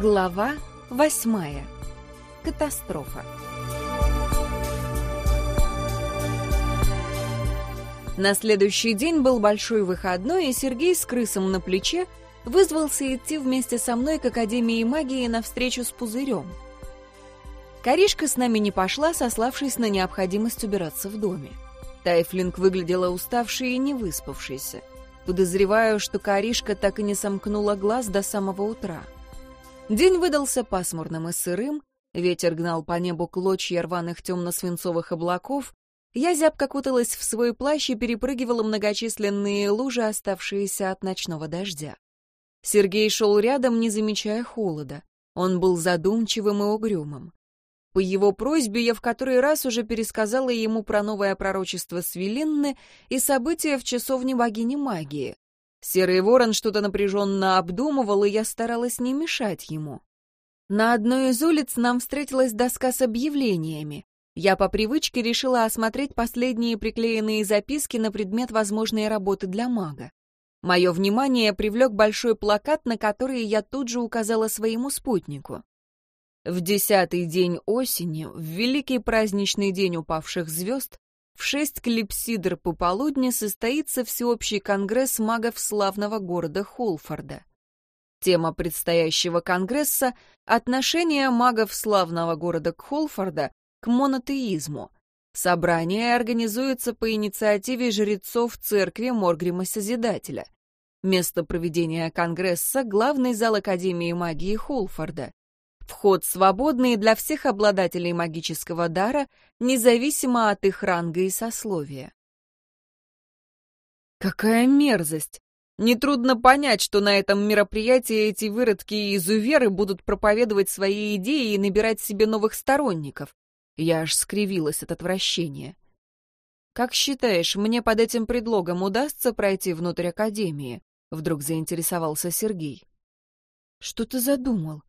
Глава восьмая. Катастрофа. На следующий день был большой выходной, и Сергей с крысом на плече вызвался идти вместе со мной к Академии магии на встречу с пузырем. Каришка с нами не пошла, сославшись на необходимость убираться в доме. Тайфлинг выглядела уставшей и не выспавшейся. Подозреваю, что Каришка так и не сомкнула глаз до самого утра. День выдался пасмурным и сырым, ветер гнал по небу клочья рваных темно-свинцовых облаков, я зябко куталась в свой плащ и перепрыгивала многочисленные лужи, оставшиеся от ночного дождя. Сергей шел рядом, не замечая холода. Он был задумчивым и угрюмым. По его просьбе я в который раз уже пересказала ему про новое пророчество Свелинны и события в часовне богини магии. Серый ворон что-то напряженно обдумывал, и я старалась не мешать ему. На одной из улиц нам встретилась доска с объявлениями. Я по привычке решила осмотреть последние приклеенные записки на предмет возможной работы для мага. Мое внимание привлек большой плакат, на который я тут же указала своему спутнику. В десятый день осени, в великий праздничный день упавших звезд, в шесть клипсидр пополудни состоится всеобщий конгресс магов славного города Холфорда. Тема предстоящего конгресса — отношение магов славного города Холфорда к монотеизму. Собрание организуется по инициативе жрецов церкви Моргрима Созидателя. Место проведения конгресса — главный зал Академии магии Холфорда. Вход свободный для всех обладателей магического дара, независимо от их ранга и сословия. Какая мерзость! Нетрудно понять, что на этом мероприятии эти выродки и изуверы будут проповедовать свои идеи и набирать себе новых сторонников. Я аж скривилась от отвращения. «Как считаешь, мне под этим предлогом удастся пройти внутрь Академии?» Вдруг заинтересовался Сергей. «Что ты задумал?»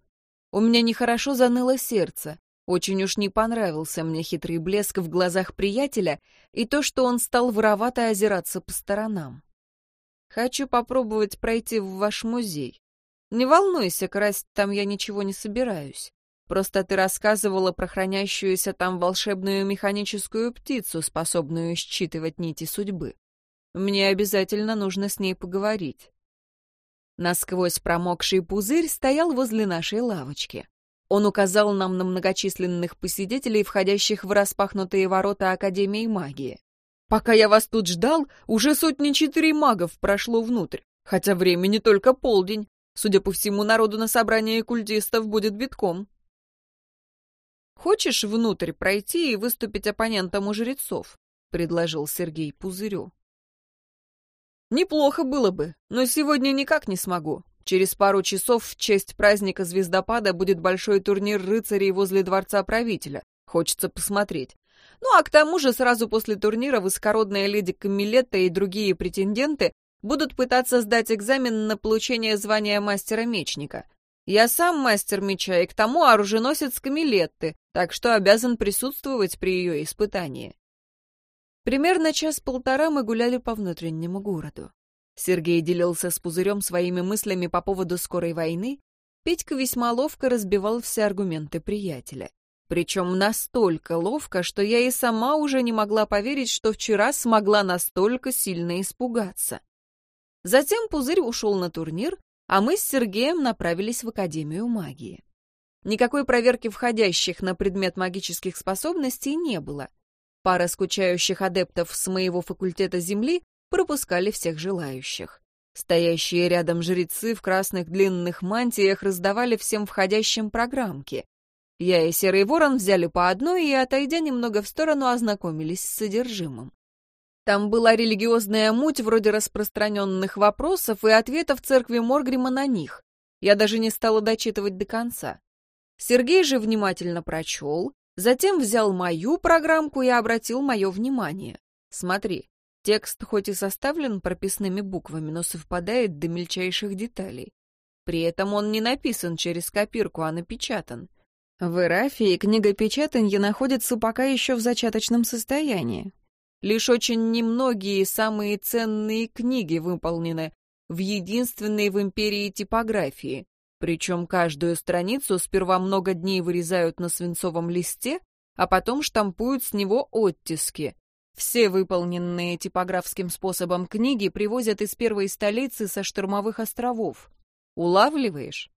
У меня нехорошо заныло сердце. Очень уж не понравился мне хитрый блеск в глазах приятеля и то, что он стал воровато озираться по сторонам. Хочу попробовать пройти в ваш музей. Не волнуйся, красть там я ничего не собираюсь. Просто ты рассказывала про хранящуюся там волшебную механическую птицу, способную считывать нити судьбы. Мне обязательно нужно с ней поговорить. Насквозь промокший пузырь стоял возле нашей лавочки. Он указал нам на многочисленных посетителей, входящих в распахнутые ворота Академии магии. «Пока я вас тут ждал, уже сотни четыре магов прошло внутрь, хотя времени только полдень. Судя по всему, народу на собрании культистов будет битком». «Хочешь внутрь пройти и выступить оппонентом у жрецов?» — предложил Сергей Пузырю. Неплохо было бы, но сегодня никак не смогу. Через пару часов в честь праздника звездопада будет большой турнир рыцарей возле дворца правителя. Хочется посмотреть. Ну а к тому же сразу после турнира высокородная леди Камилетта и другие претенденты будут пытаться сдать экзамен на получение звания мастера-мечника. Я сам мастер меча и к тому оруженосец Камилетты, так что обязан присутствовать при ее испытании. Примерно час-полтора мы гуляли по внутреннему городу. Сергей делился с пузырем своими мыслями по поводу скорой войны. Петька весьма ловко разбивал все аргументы приятеля. Причем настолько ловко, что я и сама уже не могла поверить, что вчера смогла настолько сильно испугаться. Затем пузырь ушел на турнир, а мы с Сергеем направились в Академию магии. Никакой проверки входящих на предмет магических способностей не было. Пара скучающих адептов с моего факультета Земли пропускали всех желающих. Стоящие рядом жрецы в красных длинных мантиях раздавали всем входящим программки. Я и Серый Ворон взяли по одной и, отойдя немного в сторону, ознакомились с содержимым. Там была религиозная муть вроде распространенных вопросов и ответов церкви Моргрима на них. Я даже не стала дочитывать до конца. Сергей же внимательно прочел, Затем взял мою программку и обратил мое внимание. Смотри, текст хоть и составлен прописными буквами, но совпадает до мельчайших деталей. При этом он не написан через копирку, а напечатан. В Ирафии книгопечатанье находится пока еще в зачаточном состоянии. Лишь очень немногие самые ценные книги выполнены в единственной в империи типографии. Причем каждую страницу сперва много дней вырезают на свинцовом листе, а потом штампуют с него оттиски. Все выполненные типографским способом книги привозят из первой столицы со штормовых островов. Улавливаешь?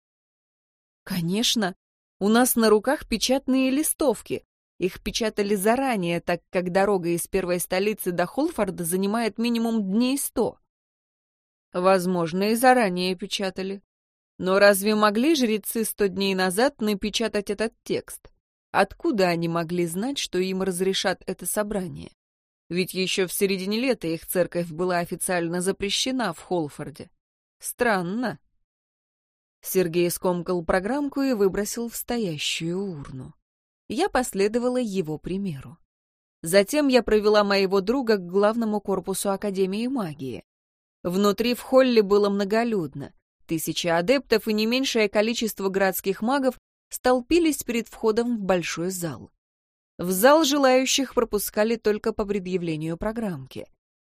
Конечно. У нас на руках печатные листовки. Их печатали заранее, так как дорога из первой столицы до Холфорда занимает минимум дней сто. Возможно, и заранее печатали. Но разве могли жрецы сто дней назад напечатать этот текст? Откуда они могли знать, что им разрешат это собрание? Ведь еще в середине лета их церковь была официально запрещена в Холфорде. Странно. Сергей скомкал программку и выбросил в стоящую урну. Я последовала его примеру. Затем я провела моего друга к главному корпусу Академии магии. Внутри в холле было многолюдно. Тысячи адептов и не меньшее количество городских магов столпились перед входом в большой зал. В зал желающих пропускали только по предъявлению программки.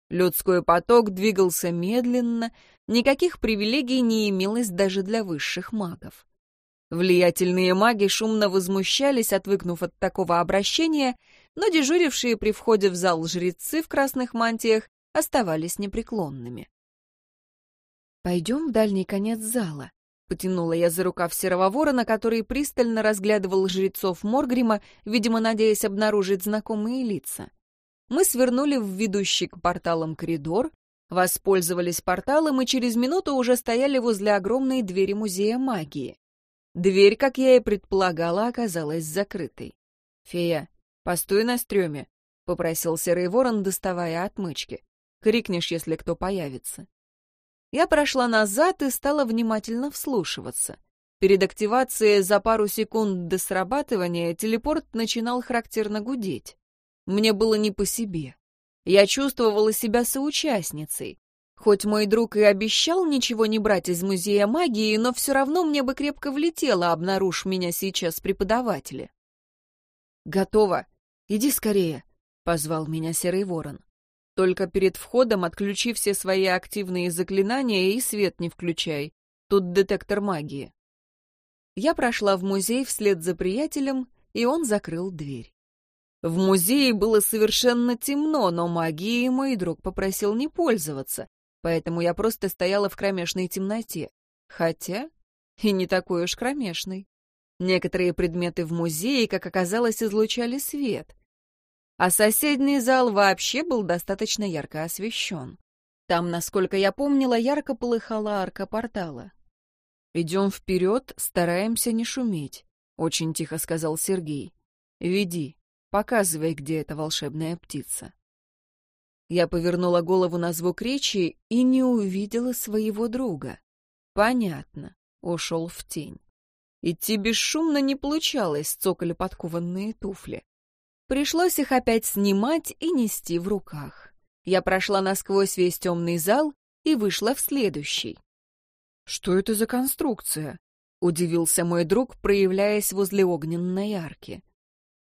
Людской поток двигался медленно, никаких привилегий не имелось даже для высших магов. Влиятельные маги шумно возмущались, отвыкнув от такого обращения, но дежурившие при входе в зал жрецы в красных мантиях оставались непреклонными. «Пойдем в дальний конец зала», — потянула я за рукав серого ворона, который пристально разглядывал жрецов Моргрима, видимо, надеясь обнаружить знакомые лица. Мы свернули в ведущий к порталам коридор, воспользовались порталом и через минуту уже стояли возле огромной двери музея магии. Дверь, как я и предполагала, оказалась закрытой. «Фея, постой на стреме», — попросил серый ворон, доставая отмычки. «Крикнешь, если кто появится». Я прошла назад и стала внимательно вслушиваться. Перед активацией за пару секунд до срабатывания телепорт начинал характерно гудеть. Мне было не по себе. Я чувствовала себя соучастницей. Хоть мой друг и обещал ничего не брать из музея магии, но все равно мне бы крепко влетело, обнаружь меня сейчас преподаватели. «Готово. Иди скорее», — позвал меня Серый Ворон. Только перед входом отключи все свои активные заклинания и свет не включай. Тут детектор магии. Я прошла в музей вслед за приятелем, и он закрыл дверь. В музее было совершенно темно, но магией мой друг попросил не пользоваться, поэтому я просто стояла в кромешной темноте. Хотя и не такой уж кромешной. Некоторые предметы в музее, как оказалось, излучали свет — а соседний зал вообще был достаточно ярко освещен. Там, насколько я помнила, ярко полыхала арка портала. «Идем вперед, стараемся не шуметь», — очень тихо сказал Сергей. «Веди, показывай, где эта волшебная птица». Я повернула голову на звук речи и не увидела своего друга. Понятно, ушел в тень. Идти бесшумно не получалось, цокали подкованные туфли. Пришлось их опять снимать и нести в руках. Я прошла насквозь весь темный зал и вышла в следующий. «Что это за конструкция?» — удивился мой друг, проявляясь возле огненной арки.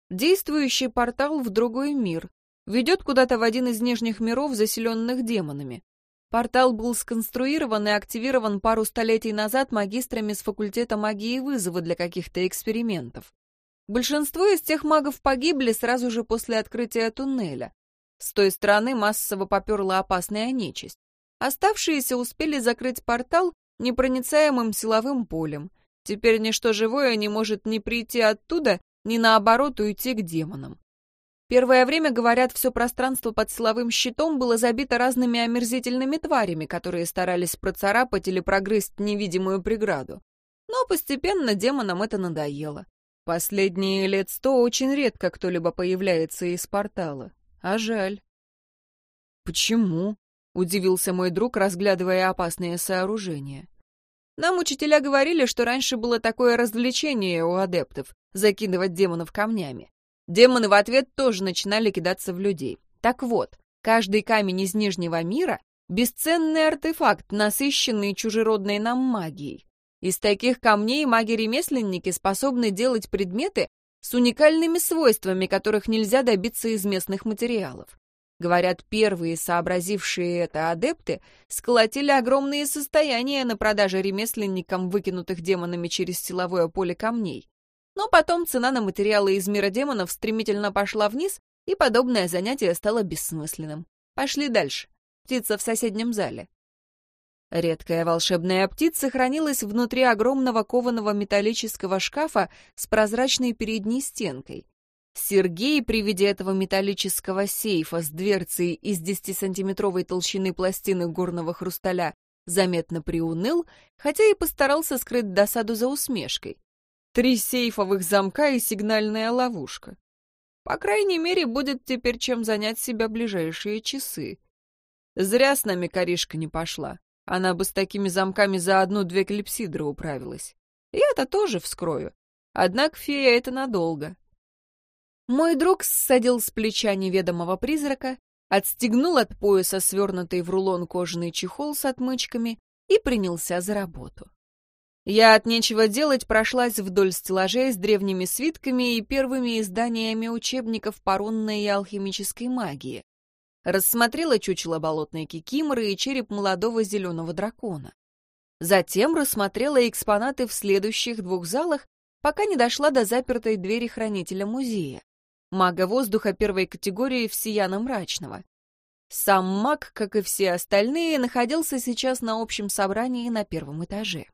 «Действующий портал в другой мир. Ведет куда-то в один из нижних миров, заселенных демонами. Портал был сконструирован и активирован пару столетий назад магистрами с факультета магии вызова для каких-то экспериментов. Большинство из тех магов погибли сразу же после открытия туннеля. С той стороны массово поперла опасная нечисть. Оставшиеся успели закрыть портал непроницаемым силовым полем. Теперь ничто живое не может ни прийти оттуда, ни наоборот уйти к демонам. Первое время, говорят, все пространство под силовым щитом было забито разными омерзительными тварями, которые старались процарапать или прогрызть невидимую преграду. Но постепенно демонам это надоело. Последние лет сто очень редко кто-либо появляется из портала. А жаль. «Почему?» — удивился мой друг, разглядывая опасные сооружения. «Нам учителя говорили, что раньше было такое развлечение у адептов — закидывать демонов камнями. Демоны в ответ тоже начинали кидаться в людей. Так вот, каждый камень из Нижнего мира — бесценный артефакт, насыщенный чужеродной нам магией. Из таких камней маги-ремесленники способны делать предметы с уникальными свойствами, которых нельзя добиться из местных материалов. Говорят, первые сообразившие это адепты сколотили огромные состояния на продаже ремесленникам, выкинутых демонами через силовое поле камней. Но потом цена на материалы из мира демонов стремительно пошла вниз, и подобное занятие стало бессмысленным. Пошли дальше. Птица в соседнем зале. Редкая волшебная птица хранилась внутри огромного кованого металлического шкафа с прозрачной передней стенкой. Сергей при виде этого металлического сейфа с дверцей из 10-сантиметровой толщины пластины горного хрусталя заметно приуныл, хотя и постарался скрыть досаду за усмешкой. Три сейфовых замка и сигнальная ловушка. По крайней мере, будет теперь чем занять себя ближайшие часы. Зря с нами коришка не пошла. Она бы с такими замками за одну-две клипсидры управилась. Я-то тоже вскрою. Однако фея это надолго. Мой друг ссадил с плеча неведомого призрака, отстегнул от пояса свернутый в рулон кожаный чехол с отмычками и принялся за работу. Я от нечего делать прошлась вдоль стеллажей с древними свитками и первыми изданиями учебников по рунной и алхимической магии. Рассмотрела чучело болотной кикиморы и череп молодого зеленого дракона. Затем рассмотрела экспонаты в следующих двух залах, пока не дошла до запертой двери хранителя музея. Мага воздуха первой категории Всеяна Мрачного. Сам маг, как и все остальные, находился сейчас на общем собрании на первом этаже.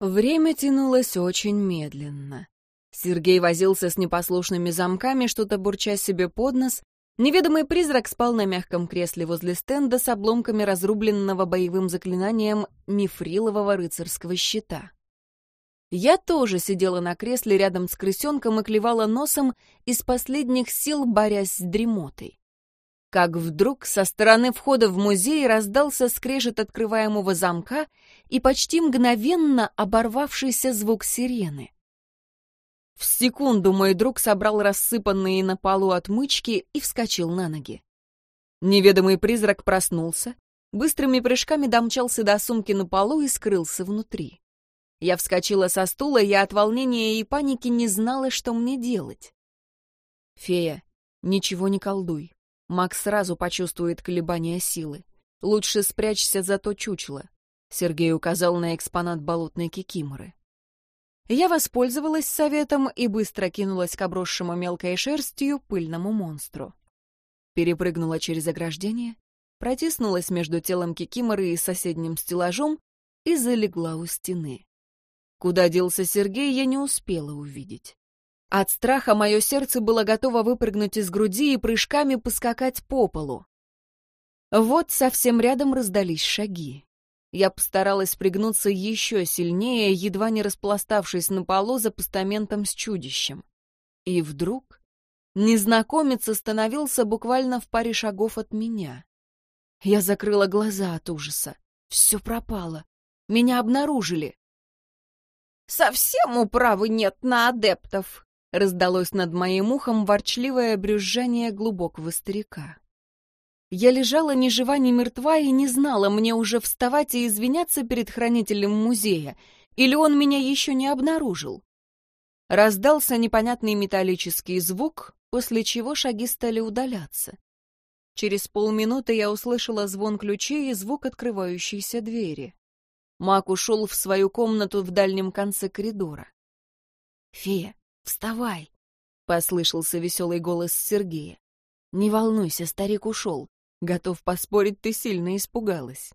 Время тянулось очень медленно. Сергей возился с непослушными замками, что-то бурча себе под нос, Неведомый призрак спал на мягком кресле возле стенда с обломками разрубленного боевым заклинанием мифрилового рыцарского щита. Я тоже сидела на кресле рядом с крысенком и клевала носом из последних сил, борясь с дремотой. Как вдруг со стороны входа в музей раздался скрежет открываемого замка и почти мгновенно оборвавшийся звук сирены. В секунду мой друг собрал рассыпанные на полу отмычки и вскочил на ноги. Неведомый призрак проснулся, быстрыми прыжками домчался до сумки на полу и скрылся внутри. Я вскочила со стула, я от волнения и паники не знала, что мне делать. «Фея, ничего не колдуй. Макс сразу почувствует колебания силы. Лучше спрячься за то чучело», — Сергей указал на экспонат болотной кикиморы. Я воспользовалась советом и быстро кинулась к обросшему мелкой шерстью пыльному монстру. Перепрыгнула через ограждение, протиснулась между телом Кикиморы и соседним стеллажом и залегла у стены. Куда делся Сергей, я не успела увидеть. От страха мое сердце было готово выпрыгнуть из груди и прыжками поскакать по полу. Вот совсем рядом раздались шаги. Я постаралась пригнуться еще сильнее, едва не распластавшись на полу за постаментом с чудищем. И вдруг незнакомец остановился буквально в паре шагов от меня. Я закрыла глаза от ужаса. Все пропало. Меня обнаружили. «Совсем управы нет на адептов!» — раздалось над моим ухом ворчливое брюзжание глубокого старика. Я лежала ни жива, ни мертва и не знала, мне уже вставать и извиняться перед хранителем музея, или он меня еще не обнаружил. Раздался непонятный металлический звук, после чего шаги стали удаляться. Через полминуты я услышала звон ключей и звук открывающейся двери. Мак ушел в свою комнату в дальнем конце коридора. «Фея, вставай!» — послышался веселый голос Сергея. «Не волнуйся, старик ушел. Готов поспорить, ты сильно испугалась.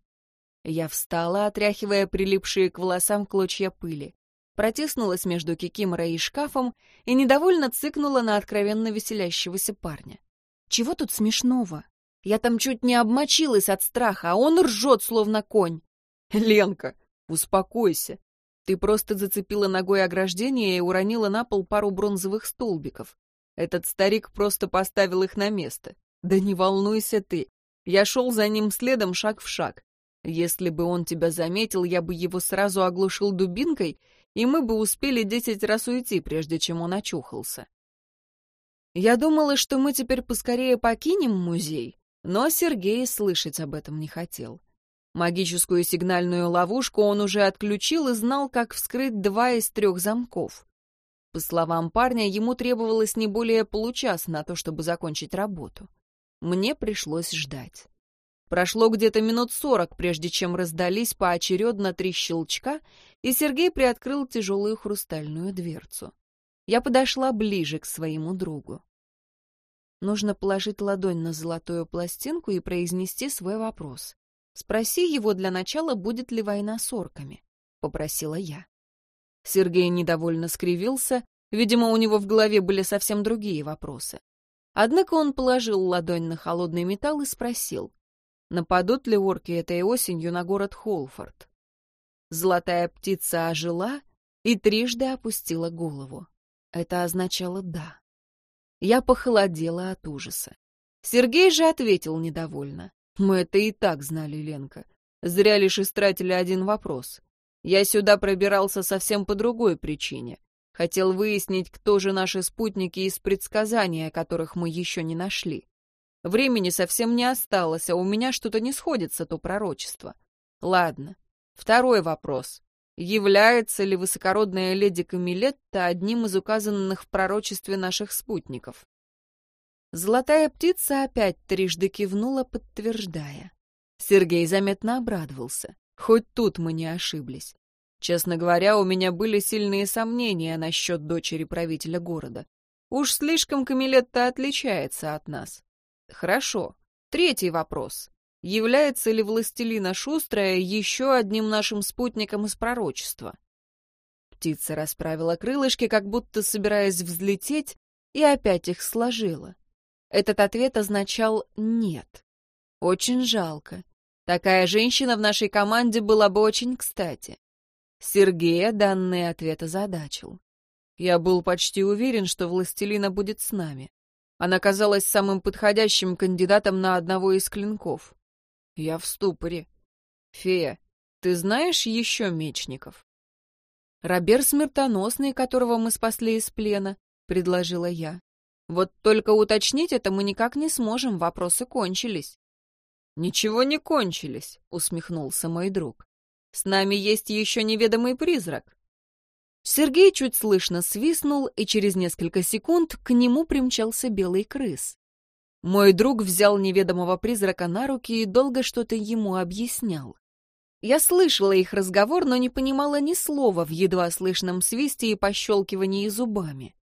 Я встала, отряхивая прилипшие к волосам клочья пыли, протиснулась между кикиморой и шкафом и недовольно цыкнула на откровенно веселящегося парня. Чего тут смешного? Я там чуть не обмочилась от страха, а он ржет, словно конь. Ленка, успокойся. Ты просто зацепила ногой ограждение и уронила на пол пару бронзовых столбиков. Этот старик просто поставил их на место. Да не волнуйся ты. Я шел за ним следом шаг в шаг. Если бы он тебя заметил, я бы его сразу оглушил дубинкой, и мы бы успели десять раз уйти, прежде чем он очухался. Я думала, что мы теперь поскорее покинем музей, но Сергей слышать об этом не хотел. Магическую сигнальную ловушку он уже отключил и знал, как вскрыть два из трех замков. По словам парня, ему требовалось не более получаса на то, чтобы закончить работу. Мне пришлось ждать. Прошло где-то минут сорок, прежде чем раздались поочередно три щелчка, и Сергей приоткрыл тяжелую хрустальную дверцу. Я подошла ближе к своему другу. Нужно положить ладонь на золотую пластинку и произнести свой вопрос. Спроси его для начала, будет ли война с орками, — попросила я. Сергей недовольно скривился, видимо, у него в голове были совсем другие вопросы. Однако он положил ладонь на холодный металл и спросил, нападут ли орки этой осенью на город Холфорд. Золотая птица ожила и трижды опустила голову. Это означало «да». Я похолодела от ужаса. Сергей же ответил недовольно. Мы это и так знали, Ленка. Зря лишь истратили один вопрос. Я сюда пробирался совсем по другой причине. Хотел выяснить, кто же наши спутники из предсказания, которых мы еще не нашли. Времени совсем не осталось, а у меня что-то не сходится, то пророчество. Ладно. Второй вопрос. Является ли высокородная леди Камилетта одним из указанных в пророчестве наших спутников? Золотая птица опять трижды кивнула, подтверждая. Сергей заметно обрадовался. Хоть тут мы не ошиблись. Честно говоря, у меня были сильные сомнения насчет дочери правителя города. Уж слишком Камилетта отличается от нас. Хорошо. Третий вопрос. Является ли властелина Шустрая еще одним нашим спутником из пророчества? Птица расправила крылышки, как будто собираясь взлететь, и опять их сложила. Этот ответ означал «нет». Очень жалко. Такая женщина в нашей команде была бы очень кстати. Сергея данный ответ озадачил. Я был почти уверен, что властелина будет с нами. Она казалась самым подходящим кандидатом на одного из клинков. Я в ступоре. Фея, ты знаешь еще мечников? Робер смертоносный, которого мы спасли из плена, предложила я. Вот только уточнить это мы никак не сможем, вопросы кончились. Ничего не кончились, усмехнулся мой друг. С нами есть еще неведомый призрак. Сергей чуть слышно свистнул, и через несколько секунд к нему примчался белый крыс. Мой друг взял неведомого призрака на руки и долго что-то ему объяснял. Я слышала их разговор, но не понимала ни слова в едва слышном свисте и пощелкивании зубами.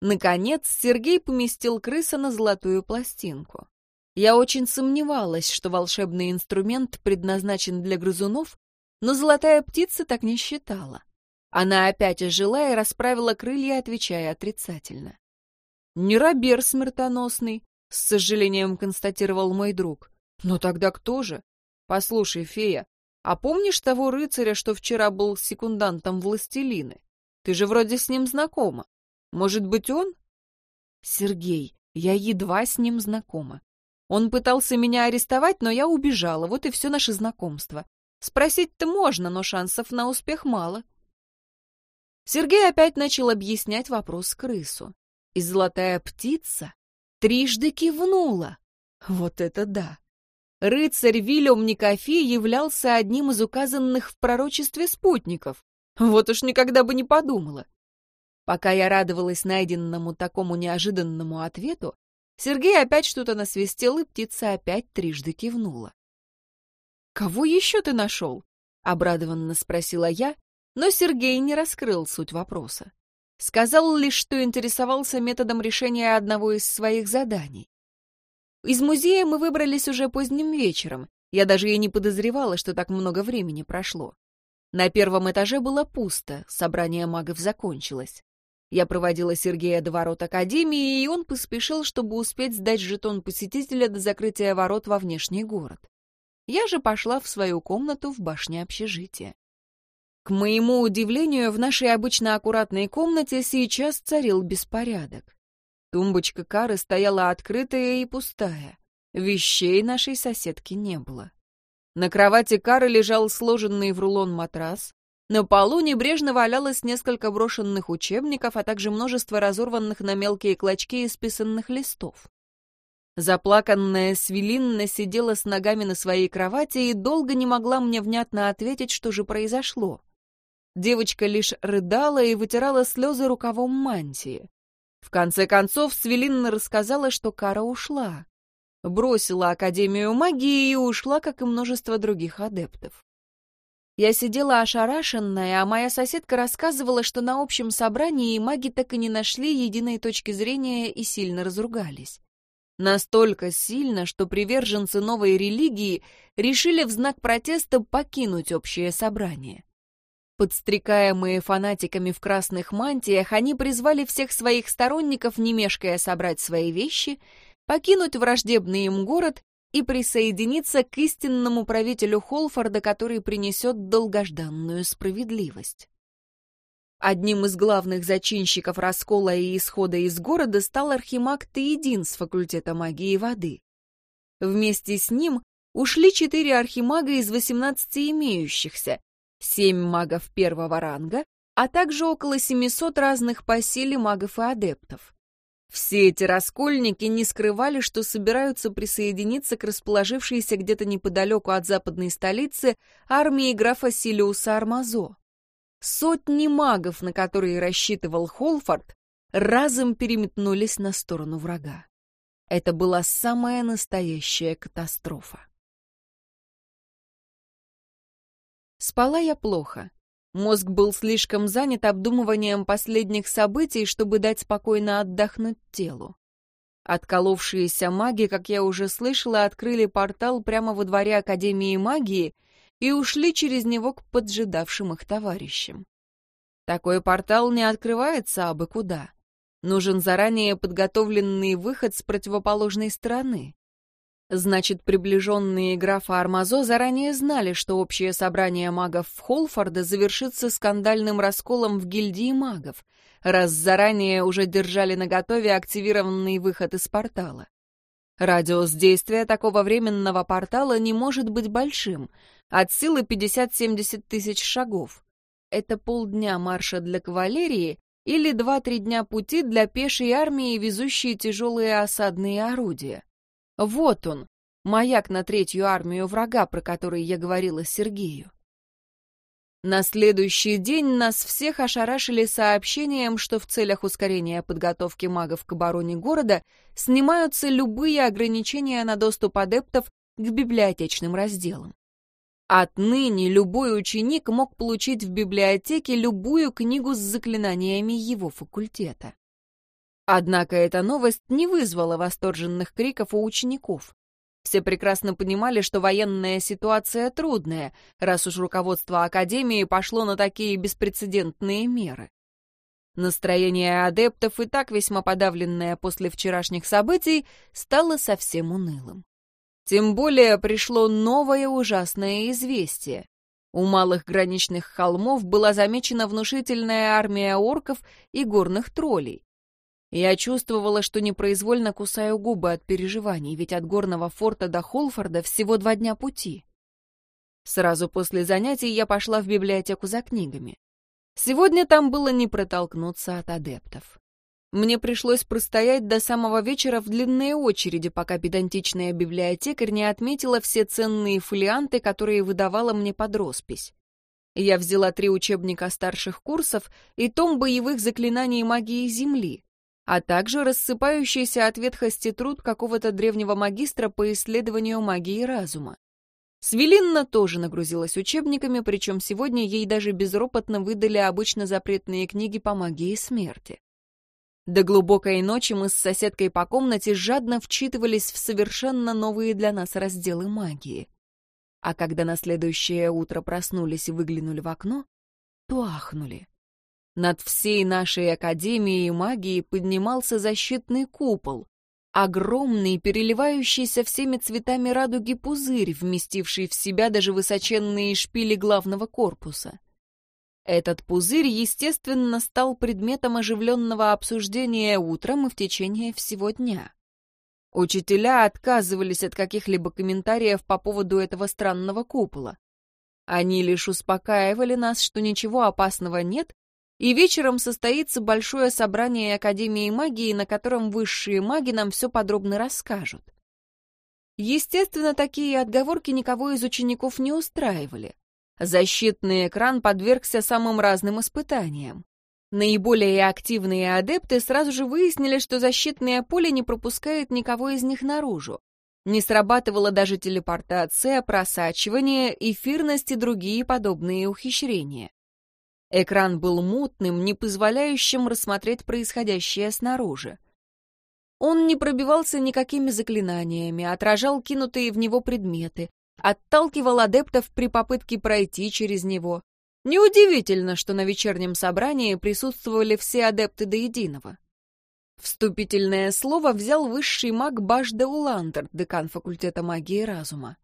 Наконец, Сергей поместил крыса на золотую пластинку. Я очень сомневалась, что волшебный инструмент предназначен для грызунов, но золотая птица так не считала. Она опять ожила и расправила крылья, отвечая отрицательно. «Не Робер смертоносный», — с сожалением констатировал мой друг. «Но тогда кто же? Послушай, фея, а помнишь того рыцаря, что вчера был секундантом властелины? Ты же вроде с ним знакома. Может быть, он?» «Сергей, я едва с ним знакома. Он пытался меня арестовать, но я убежала, вот и все наше знакомство. Спросить-то можно, но шансов на успех мало». Сергей опять начал объяснять вопрос крысу. И золотая птица трижды кивнула. Вот это да! Рыцарь Вильям Никофи являлся одним из указанных в пророчестве спутников. Вот уж никогда бы не подумала. Пока я радовалась найденному такому неожиданному ответу, Сергей опять что-то насвистел, и птица опять трижды кивнула. «Кого еще ты нашел?» — обрадованно спросила я, но Сергей не раскрыл суть вопроса. Сказал лишь, что интересовался методом решения одного из своих заданий. Из музея мы выбрались уже поздним вечером. Я даже и не подозревала, что так много времени прошло. На первом этаже было пусто, собрание магов закончилось. Я проводила Сергея до ворот Академии, и он поспешил, чтобы успеть сдать жетон посетителя до закрытия ворот во внешний город. Я же пошла в свою комнату в башне общежития. К моему удивлению, в нашей обычно аккуратной комнате сейчас царил беспорядок. Тумбочка Кары стояла открытая и пустая. Вещей нашей соседки не было. На кровати Кары лежал сложенный в рулон матрас. На полу небрежно валялось несколько брошенных учебников, а также множество разорванных на мелкие клочки исписанных листов. Заплаканная Свелинна сидела с ногами на своей кровати и долго не могла мне внятно ответить, что же произошло. Девочка лишь рыдала и вытирала слезы рукавом мантии. В конце концов, Свелинна рассказала, что Кара ушла. бросила Академию магии и ушла, как и множество других адептов. Я сидела ошарашенная, а моя соседка рассказывала, что на общем собрании маги так и не нашли единой точки зрения и сильно разругались. Настолько сильно, что приверженцы новой религии решили в знак протеста покинуть общее собрание. Подстрекаемые фанатиками в красных мантиях, они призвали всех своих сторонников, не мешкая собрать свои вещи, покинуть враждебный им город и присоединиться к истинному правителю Холфорда, который принесет долгожданную справедливость. Одним из главных зачинщиков раскола и исхода из города стал архимаг Таедин с факультета магии воды. Вместе с ним ушли четыре архимага из 18 имеющихся, семь магов первого ранга, а также около 700 разных по силе магов и адептов. Все эти раскольники не скрывали, что собираются присоединиться к расположившейся где-то неподалеку от западной столицы армии графа Силиуса Армазо. Сотни магов, на которые рассчитывал Холфорд, разом переметнулись на сторону врага. Это была самая настоящая катастрофа. Спала я плохо. Мозг был слишком занят обдумыванием последних событий, чтобы дать спокойно отдохнуть телу. Отколовшиеся маги, как я уже слышала, открыли портал прямо во дворе Академии магии и ушли через него к поджидавшим их товарищам. Такой портал не открывается абы куда. Нужен заранее подготовленный выход с противоположной стороны. Значит, приближенные графа Армазо заранее знали, что общее собрание магов в Холфорде завершится скандальным расколом в гильдии магов, раз заранее уже держали наготове активированный выход из портала. Радиус действия такого временного портала не может быть большим, от силы 50-70 тысяч шагов. Это полдня марша для кавалерии или два-три дня пути для пешей армии, везущей тяжелые осадные орудия. Вот он, маяк на третью армию врага, про который я говорила Сергею. На следующий день нас всех ошарашили сообщением, что в целях ускорения подготовки магов к обороне города снимаются любые ограничения на доступ адептов к библиотечным разделам. Отныне любой ученик мог получить в библиотеке любую книгу с заклинаниями его факультета. Однако эта новость не вызвала восторженных криков у учеников. Все прекрасно понимали, что военная ситуация трудная, раз уж руководство Академии пошло на такие беспрецедентные меры. Настроение адептов, и так весьма подавленное после вчерашних событий, стало совсем унылым. Тем более пришло новое ужасное известие. У малых граничных холмов была замечена внушительная армия орков и горных троллей. Я чувствовала, что непроизвольно кусаю губы от переживаний, ведь от горного форта до Холфорда всего два дня пути. Сразу после занятий я пошла в библиотеку за книгами. Сегодня там было не протолкнуться от адептов. Мне пришлось простоять до самого вечера в длинной очереди, пока педантичная библиотекарь не отметила все ценные фолианты, которые выдавала мне под роспись. Я взяла три учебника старших курсов и том боевых заклинаний магии Земли, а также рассыпающийся от ветхости труд какого-то древнего магистра по исследованию магии разума. Свелинна тоже нагрузилась учебниками, причем сегодня ей даже безропотно выдали обычно запретные книги по магии смерти. До глубокой ночи мы с соседкой по комнате жадно вчитывались в совершенно новые для нас разделы магии. А когда на следующее утро проснулись и выглянули в окно, то ахнули. Над всей нашей Академией магии поднимался защитный купол, огромный, переливающийся всеми цветами радуги пузырь, вместивший в себя даже высоченные шпили главного корпуса. Этот пузырь, естественно, стал предметом оживленного обсуждения утром и в течение всего дня. Учителя отказывались от каких-либо комментариев по поводу этого странного купола. Они лишь успокаивали нас, что ничего опасного нет, и вечером состоится большое собрание Академии магии, на котором высшие маги нам все подробно расскажут. Естественно, такие отговорки никого из учеников не устраивали. Защитный экран подвергся самым разным испытаниям. Наиболее активные адепты сразу же выяснили, что защитное поле не пропускает никого из них наружу. Не срабатывала даже телепортация, просачивание, эфирность и другие подобные ухищрения. Экран был мутным, не позволяющим рассмотреть происходящее снаружи. Он не пробивался никакими заклинаниями, отражал кинутые в него предметы, отталкивал адептов при попытке пройти через него. Неудивительно, что на вечернем собрании присутствовали все адепты до единого. Вступительное слово взял высший маг Бажда Уландер, декан факультета магии разума.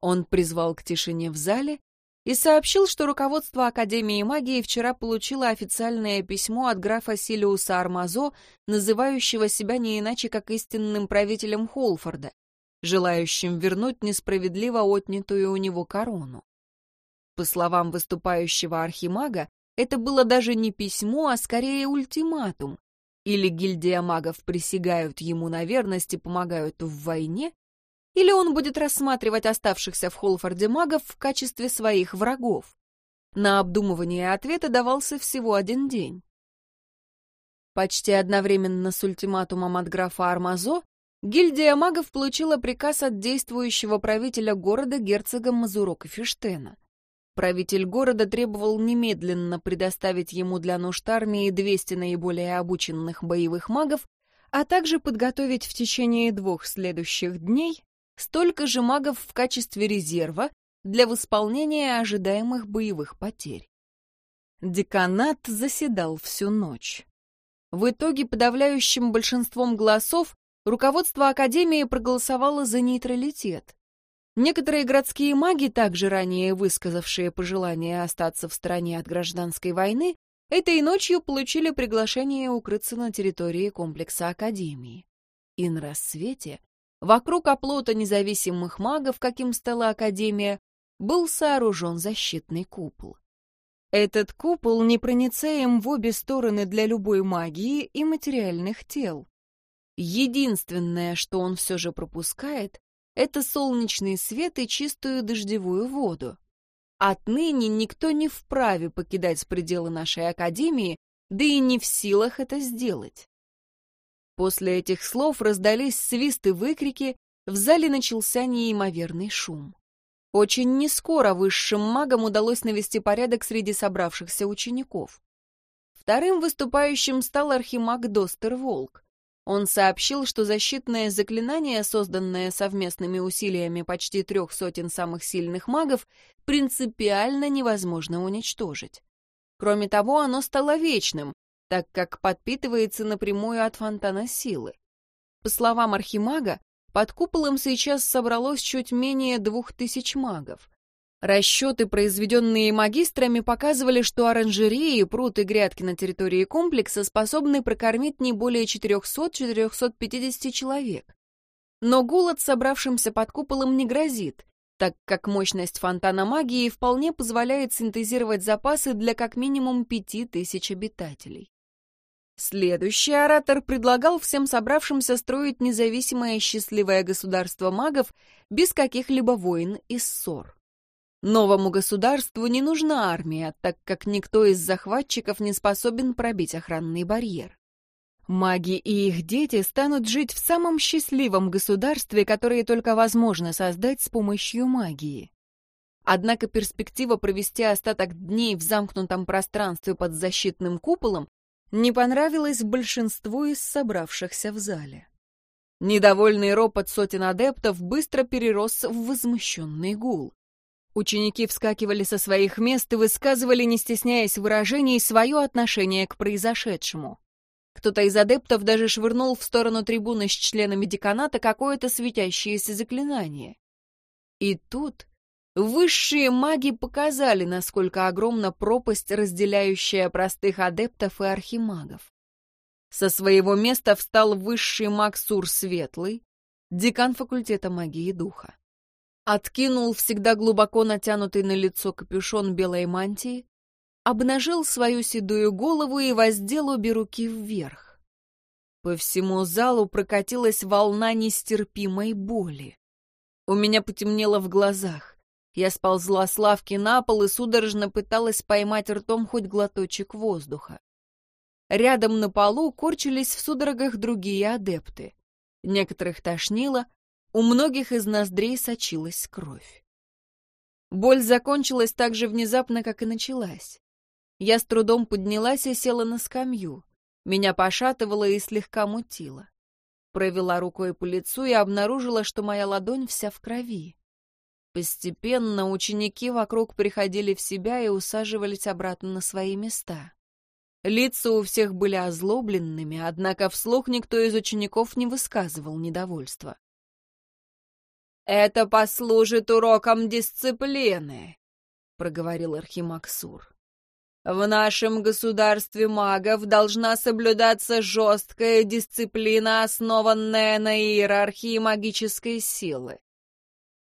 Он призвал к тишине в зале и сообщил, что руководство Академии магии вчера получило официальное письмо от графа Силиуса Армазо, называющего себя не иначе как истинным правителем Холфорда, желающим вернуть несправедливо отнятую у него корону. По словам выступающего архимага, это было даже не письмо, а скорее ультиматум. Или гильдия магов присягают ему на верность и помогают в войне, или он будет рассматривать оставшихся в Холфорде магов в качестве своих врагов. На обдумывание ответа давался всего один день. Почти одновременно с ультиматумом от графа Армазо гильдия магов получила приказ от действующего правителя города герцога Мазурока Фиштена. Правитель города требовал немедленно предоставить ему для нужд армии 200 наиболее обученных боевых магов, а также подготовить в течение двух следующих дней столько же магов в качестве резерва для восполнения ожидаемых боевых потерь. Деканат заседал всю ночь. В итоге подавляющим большинством голосов руководство Академии проголосовало за нейтралитет. Некоторые городские маги, также ранее высказавшие пожелание остаться в стороне от гражданской войны, этой ночью получили приглашение укрыться на территории комплекса Академии. И на рассвете Вокруг оплота независимых магов, каким стала Академия, был сооружен защитный купол. Этот купол непроницаем в обе стороны для любой магии и материальных тел. Единственное, что он все же пропускает, это солнечный свет и чистую дождевую воду. Отныне никто не вправе покидать пределы нашей Академии, да и не в силах это сделать. После этих слов раздались свисты выкрики, в зале начался неимоверный шум. Очень нескоро высшим магам удалось навести порядок среди собравшихся учеников. Вторым выступающим стал архимаг Достер Волк. Он сообщил, что защитное заклинание, созданное совместными усилиями почти трех сотен самых сильных магов, принципиально невозможно уничтожить. Кроме того, оно стало вечным, так как подпитывается напрямую от фонтана силы. По словам Архимага, под куполом сейчас собралось чуть менее двух тысяч магов. Расчеты, произведенные магистрами, показывали, что оранжереи, пруд и грядки на территории комплекса способны прокормить не более 400-450 человек. Но голод собравшимся под куполом не грозит, так как мощность фонтана магии вполне позволяет синтезировать запасы для как минимум 5000 обитателей. Следующий оратор предлагал всем собравшимся строить независимое счастливое государство магов без каких-либо войн и ссор. Новому государству не нужна армия, так как никто из захватчиков не способен пробить охранный барьер. Маги и их дети станут жить в самом счастливом государстве, которое только возможно создать с помощью магии. Однако перспектива провести остаток дней в замкнутом пространстве под защитным куполом не понравилось большинству из собравшихся в зале. Недовольный ропот сотен адептов быстро перерос в возмущенный гул. Ученики вскакивали со своих мест и высказывали, не стесняясь выражений, свое отношение к произошедшему. Кто-то из адептов даже швырнул в сторону трибуны с членами деканата какое-то светящееся заклинание. И тут Высшие маги показали, насколько огромна пропасть, разделяющая простых адептов и архимагов. Со своего места встал высший маг Сур Светлый, декан факультета магии духа. Откинул всегда глубоко натянутый на лицо капюшон белой мантии, обнажил свою седую голову и воздел обе руки вверх. По всему залу прокатилась волна нестерпимой боли. У меня потемнело в глазах. Я сползла с лавки на пол и судорожно пыталась поймать ртом хоть глоточек воздуха. Рядом на полу корчились в судорогах другие адепты. Некоторых тошнило, У многих из ноздрей сочилась кровь. Боль закончилась так же внезапно, как и началась. Я с трудом поднялась и села на скамью. Меня пошатывало и слегка мутило. Провела рукой по лицу и обнаружила, что моя ладонь вся в крови. Постепенно ученики вокруг приходили в себя и усаживались обратно на свои места. Лица у всех были озлобленными, однако вслух никто из учеников не высказывал недовольства. «Это послужит уроком дисциплины», — проговорил Архимаксур. В нашем государстве магов должна соблюдаться жесткая дисциплина, основанная на иерархии магической силы.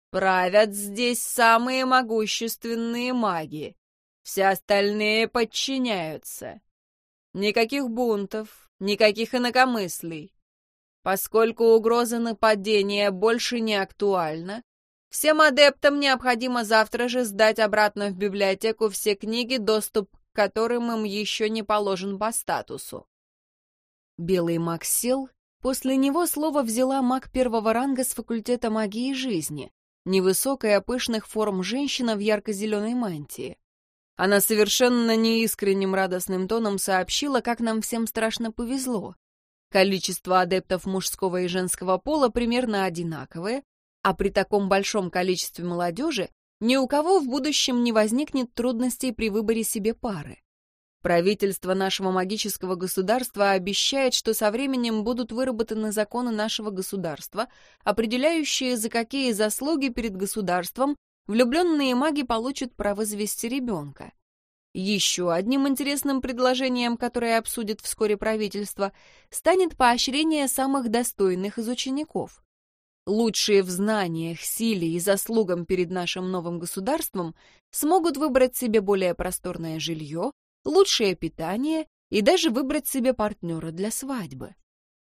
Правят здесь самые могущественные маги. Все остальные подчиняются. Никаких бунтов, никаких инакомыслий. Поскольку угроза нападения больше не актуальна, всем адептам необходимо завтра же сдать обратно в библиотеку все книги, доступ которым им еще не положен по статусу. Белый маг сел, после него слово взяла маг первого ранга с факультета магии жизни, невысокая пышных форм женщина в ярко-зеленой мантии. Она совершенно неискренним радостным тоном сообщила, как нам всем страшно повезло. Количество адептов мужского и женского пола примерно одинаковое, а при таком большом количестве молодежи ни у кого в будущем не возникнет трудностей при выборе себе пары. Правительство нашего магического государства обещает, что со временем будут выработаны законы нашего государства, определяющие, за какие заслуги перед государством влюбленные маги получат право завести ребенка. Еще одним интересным предложением, которое обсудит вскоре правительство, станет поощрение самых достойных из учеников. Лучшие в знаниях, силе и заслугам перед нашим новым государством смогут выбрать себе более просторное жилье, лучшее питание и даже выбрать себе партнера для свадьбы.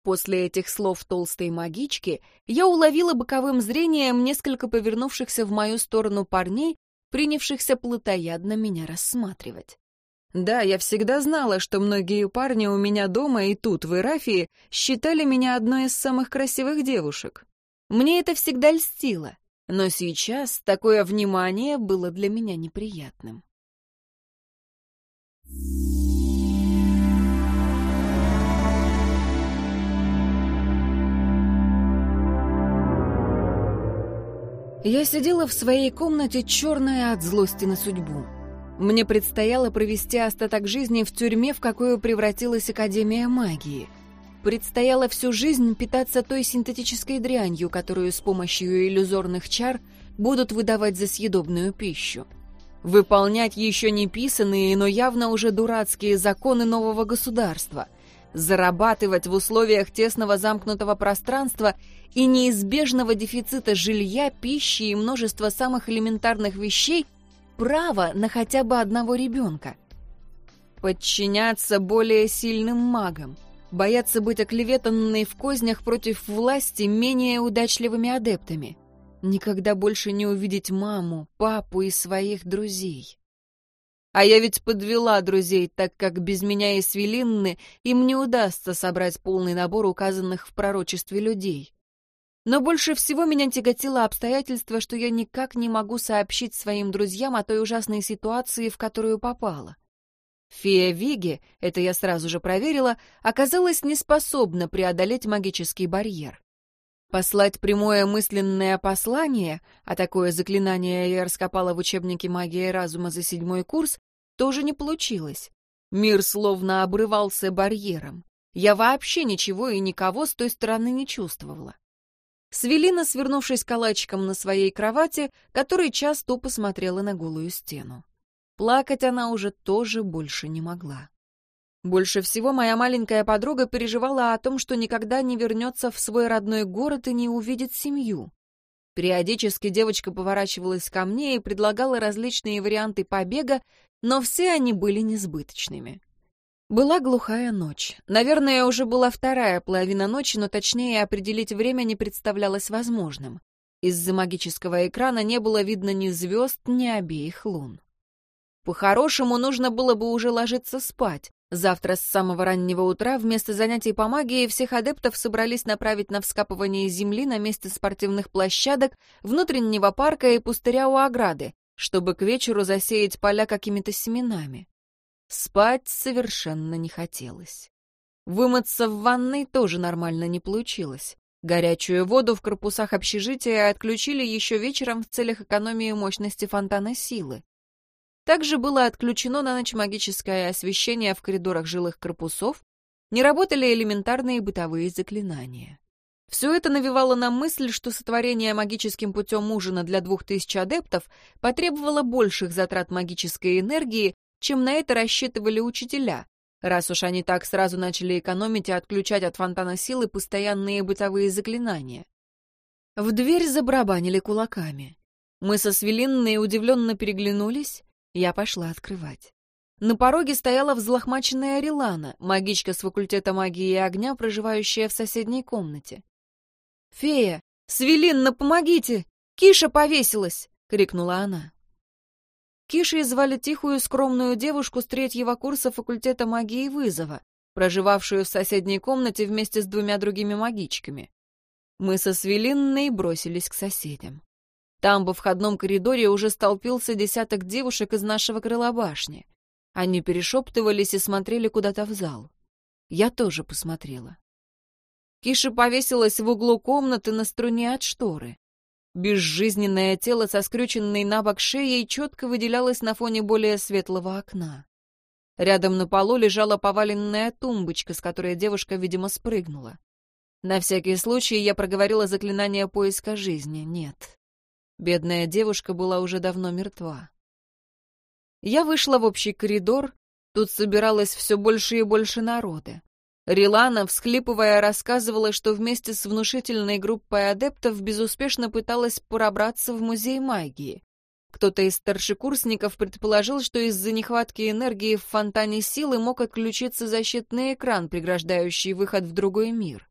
После этих слов толстой магички я уловила боковым зрением несколько повернувшихся в мою сторону парней, принявшихся плотоядно меня рассматривать. Да, я всегда знала, что многие парни у меня дома и тут, в Ирафии, считали меня одной из самых красивых девушек. Мне это всегда льстило, но сейчас такое внимание было для меня неприятным. Я сидела в своей комнате, черная от злости на судьбу. Мне предстояло провести остаток жизни в тюрьме, в какую превратилась Академия магии — Предстояло всю жизнь питаться той синтетической дрянью, которую с помощью иллюзорных чар будут выдавать за съедобную пищу. Выполнять еще не писанные, но явно уже дурацкие законы нового государства. Зарабатывать в условиях тесного замкнутого пространства и неизбежного дефицита жилья, пищи и множества самых элементарных вещей право на хотя бы одного ребенка. Подчиняться более сильным магам – боятся быть оклеветанной в кознях против власти менее удачливыми адептами, никогда больше не увидеть маму, папу и своих друзей. А я ведь подвела друзей, так как без меня и Свелинны им не удастся собрать полный набор указанных в пророчестве людей. Но больше всего меня тяготило обстоятельство, что я никак не могу сообщить своим друзьям о той ужасной ситуации, в которую попала. Фея Виги, это я сразу же проверила, оказалась неспособна преодолеть магический барьер. Послать прямое мысленное послание, а такое заклинание я раскопала в учебнике магии разума за седьмой курс, тоже не получилось. Мир словно обрывался барьером. Я вообще ничего и никого с той стороны не чувствовала. Свелина, свернувшись калачиком на своей кровати, который час тупо смотрела на голую стену. Плакать она уже тоже больше не могла. Больше всего моя маленькая подруга переживала о том, что никогда не вернется в свой родной город и не увидит семью. Периодически девочка поворачивалась ко мне и предлагала различные варианты побега, но все они были несбыточными. Была глухая ночь. Наверное, уже была вторая половина ночи, но точнее определить время не представлялось возможным. Из-за магического экрана не было видно ни звезд, ни обеих лун. По-хорошему, нужно было бы уже ложиться спать, Завтра с самого раннего утра вместо занятий по магии всех адептов собрались направить на вскапывание земли на месте спортивных площадок, внутреннего парка и пустыря у ограды, чтобы к вечеру засеять поля какими-то семенами. Спать совершенно не хотелось. Вымыться в ванной тоже нормально не получилось. Горячую воду в корпусах общежития отключили еще вечером в целях экономии мощности фонтана силы. Также было отключено на ночь магическое освещение в коридорах жилых корпусов, не работали элементарные бытовые заклинания. Все это навевало нам мысль, что сотворение магическим путем ужина для двух тысяч адептов потребовало больших затрат магической энергии, чем на это рассчитывали учителя, раз уж они так сразу начали экономить и отключать от фонтана силы постоянные бытовые заклинания. В дверь забарабанили кулаками. Мы со Свелинной удивленно переглянулись, я пошла открывать. На пороге стояла взлохмаченная Рилана, магичка с факультета магии и огня, проживающая в соседней комнате. «Фея! Свелинна, помогите! Киша повесилась!» — крикнула она. Кишей звали тихую скромную девушку с третьего курса факультета магии вызова, проживавшую в соседней комнате вместе с двумя другими магичками. Мы со Свелинной бросились к соседям. Там, во входном коридоре, уже столпился десяток девушек из нашего крыла башни. Они перешептывались и смотрели куда-то в зал. Я тоже посмотрела. Киша повесилась в углу комнаты на струне от шторы. Безжизненное тело со скрюченной на бок шеей четко выделялось на фоне более светлого окна. Рядом на полу лежала поваленная тумбочка, с которой девушка, видимо, спрыгнула. На всякий случай я проговорила заклинание поиска жизни. Нет. Бедная девушка была уже давно мертва. Я вышла в общий коридор, тут собиралось все больше и больше народа. Рилана, всхлипывая, рассказывала, что вместе с внушительной группой адептов безуспешно пыталась пробраться в музей магии. Кто-то из старшекурсников предположил, что из-за нехватки энергии в фонтане силы мог отключиться защитный экран, преграждающий выход в другой мир.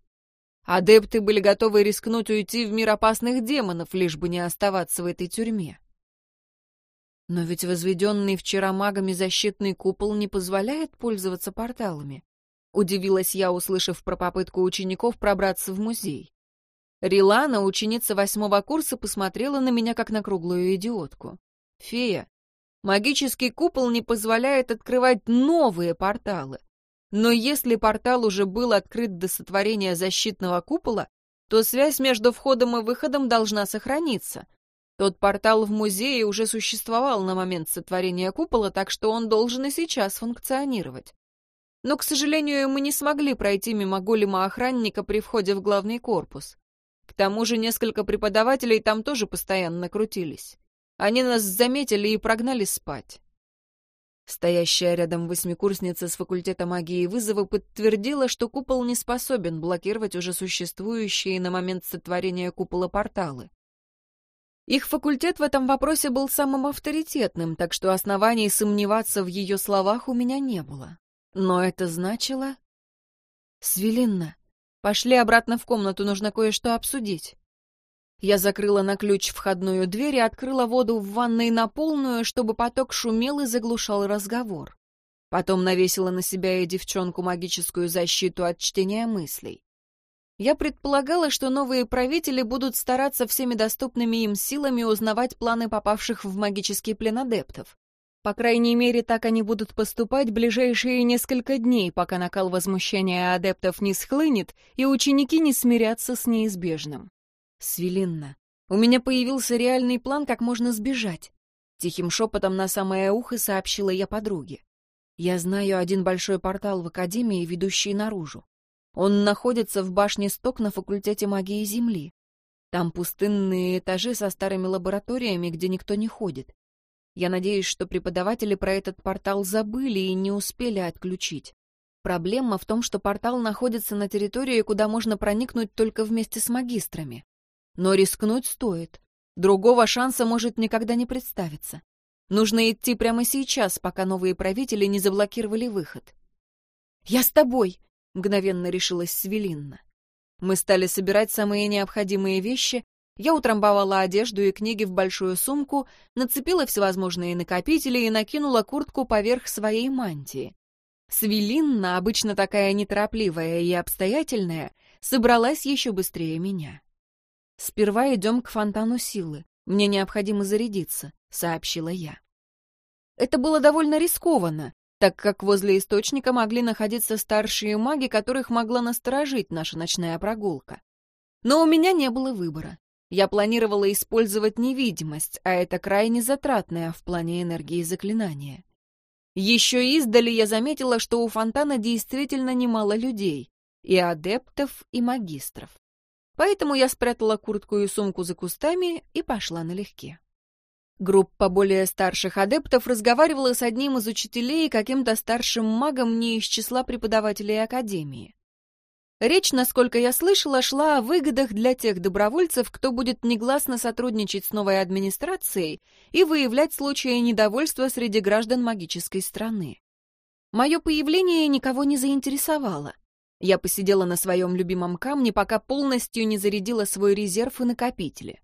Адепты были готовы рискнуть уйти в мир опасных демонов, лишь бы не оставаться в этой тюрьме. Но ведь возведенный вчера магами защитный купол не позволяет пользоваться порталами. Удивилась я, услышав про попытку учеников пробраться в музей. Рилана, ученица восьмого курса, посмотрела на меня как на круглую идиотку. «Фея, магический купол не позволяет открывать новые порталы. Но если портал уже был открыт до сотворения защитного купола, то связь между входом и выходом должна сохраниться. Тот портал в музее уже существовал на момент сотворения купола, так что он должен и сейчас функционировать. Но, к сожалению, мы не смогли пройти мимо голема-охранника при входе в главный корпус. К тому же несколько преподавателей там тоже постоянно крутились. Они нас заметили и прогнали спать. Стоящая рядом восьмикурсница с факультета магии вызова подтвердила, что купол не способен блокировать уже существующие на момент сотворения купола порталы. Их факультет в этом вопросе был самым авторитетным, так что оснований сомневаться в ее словах у меня не было. Но это значило... «Свелинна, пошли обратно в комнату, нужно кое-что обсудить». Я закрыла на ключ входную дверь и открыла воду в ванной на полную, чтобы поток шумел и заглушал разговор. Потом навесила на себя и девчонку магическую защиту от чтения мыслей. Я предполагала, что новые правители будут стараться всеми доступными им силами узнавать планы попавших в магический плен адептов. По крайней мере, так они будут поступать ближайшие несколько дней, пока накал возмущения адептов не схлынет и ученики не смирятся с неизбежным. «Свелинна, у меня появился реальный план, как можно сбежать», — тихим шепотом на самое ухо сообщила я подруге. «Я знаю один большой портал в Академии, ведущий наружу. Он находится в башне Сток на факультете магии Земли. Там пустынные этажи со старыми лабораториями, где никто не ходит. Я надеюсь, что преподаватели про этот портал забыли и не успели отключить. Проблема в том, что портал находится на территории, куда можно проникнуть только вместе с магистрами. Но рискнуть стоит. Другого шанса может никогда не представиться. Нужно идти прямо сейчас, пока новые правители не заблокировали выход. «Я с тобой!» — мгновенно решилась Свелинна. Мы стали собирать самые необходимые вещи. Я утрамбовала одежду и книги в большую сумку, нацепила всевозможные накопители и накинула куртку поверх своей мантии. Свелинна, обычно такая неторопливая и обстоятельная, собралась еще быстрее меня. «Сперва идем к фонтану силы. Мне необходимо зарядиться», — сообщила я. Это было довольно рискованно, так как возле источника могли находиться старшие маги, которых могла насторожить наша ночная прогулка. Но у меня не было выбора. Я планировала использовать невидимость, а это крайне затратное в плане энергии заклинания. Еще издали я заметила, что у фонтана действительно немало людей, и адептов, и магистров. Поэтому я спрятала куртку и сумку за кустами и пошла налегке. Группа более старших адептов разговаривала с одним из учителей, каким-то старшим магом не из числа преподавателей Академии. Речь, насколько я слышала, шла о выгодах для тех добровольцев, кто будет негласно сотрудничать с новой администрацией и выявлять случаи недовольства среди граждан магической страны. Мое появление никого не заинтересовало. Я посидела на своем любимом камне, пока полностью не зарядила свой резерв и накопители.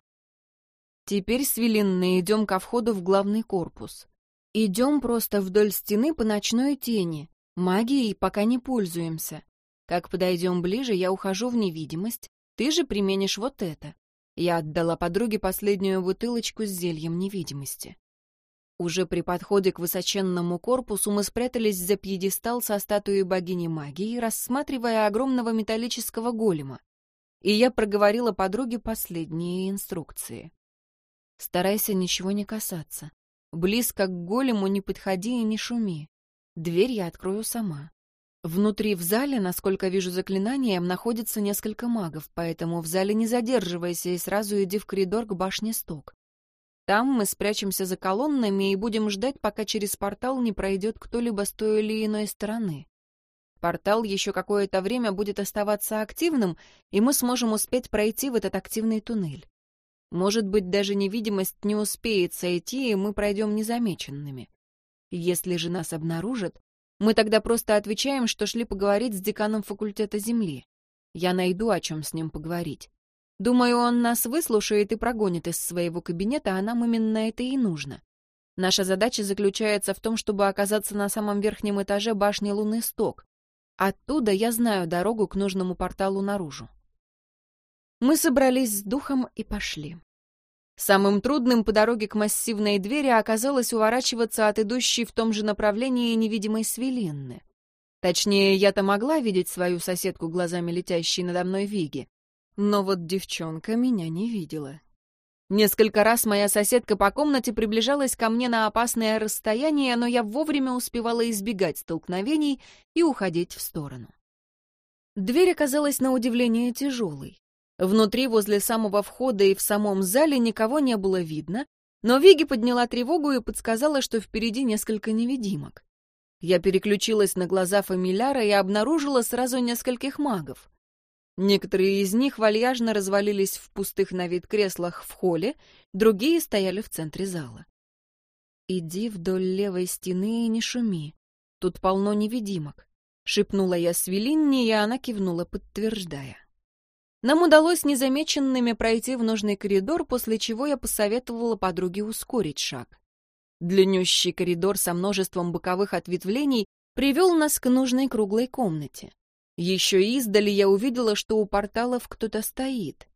Теперь с идем ко входу в главный корпус. Идем просто вдоль стены по ночной тени. Магией пока не пользуемся. Как подойдем ближе, я ухожу в невидимость, ты же применишь вот это. Я отдала подруге последнюю бутылочку с зельем невидимости. Уже при подходе к высоченному корпусу мы спрятались за пьедестал со статуей богини магии, рассматривая огромного металлического голема. И я проговорила подруге последние инструкции. Старайся ничего не касаться. Близко к голему не подходи и не шуми. Дверь я открою сама. Внутри в зале, насколько вижу заклинанием, находится несколько магов, поэтому в зале не задерживайся и сразу иди в коридор к башне Сток. Там мы спрячемся за колоннами и будем ждать, пока через портал не пройдет кто-либо с той или иной стороны. Портал еще какое-то время будет оставаться активным, и мы сможем успеть пройти в этот активный туннель. Может быть, даже невидимость не успеет сойти, и мы пройдем незамеченными. Если же нас обнаружат, мы тогда просто отвечаем, что шли поговорить с деканом факультета Земли. Я найду, о чем с ним поговорить. Думаю, он нас выслушает и прогонит из своего кабинета, а нам именно это и нужно. Наша задача заключается в том, чтобы оказаться на самом верхнем этаже башни Лунный Сток. Оттуда я знаю дорогу к нужному порталу наружу. Мы собрались с духом и пошли. Самым трудным по дороге к массивной двери оказалось уворачиваться от идущей в том же направлении невидимой свелинны. Точнее, я-то могла видеть свою соседку глазами летящей надо мной Виги, но вот девчонка меня не видела. Несколько раз моя соседка по комнате приближалась ко мне на опасное расстояние, но я вовремя успевала избегать столкновений и уходить в сторону. Дверь оказалась на удивление тяжелой. Внутри, возле самого входа и в самом зале никого не было видно, но Виги подняла тревогу и подсказала, что впереди несколько невидимок. Я переключилась на глаза фамиляра и обнаружила сразу нескольких магов. Некоторые из них вальяжно развалились в пустых на вид креслах в холле, другие стояли в центре зала. «Иди вдоль левой стены и не шуми. Тут полно невидимок», — шепнула я Свелинне, и она кивнула, подтверждая. Нам удалось незамеченными пройти в нужный коридор, после чего я посоветовала подруге ускорить шаг. Длиннющий коридор со множеством боковых ответвлений привел нас к нужной круглой комнате. Еще издали я увидела, что у порталов кто-то стоит.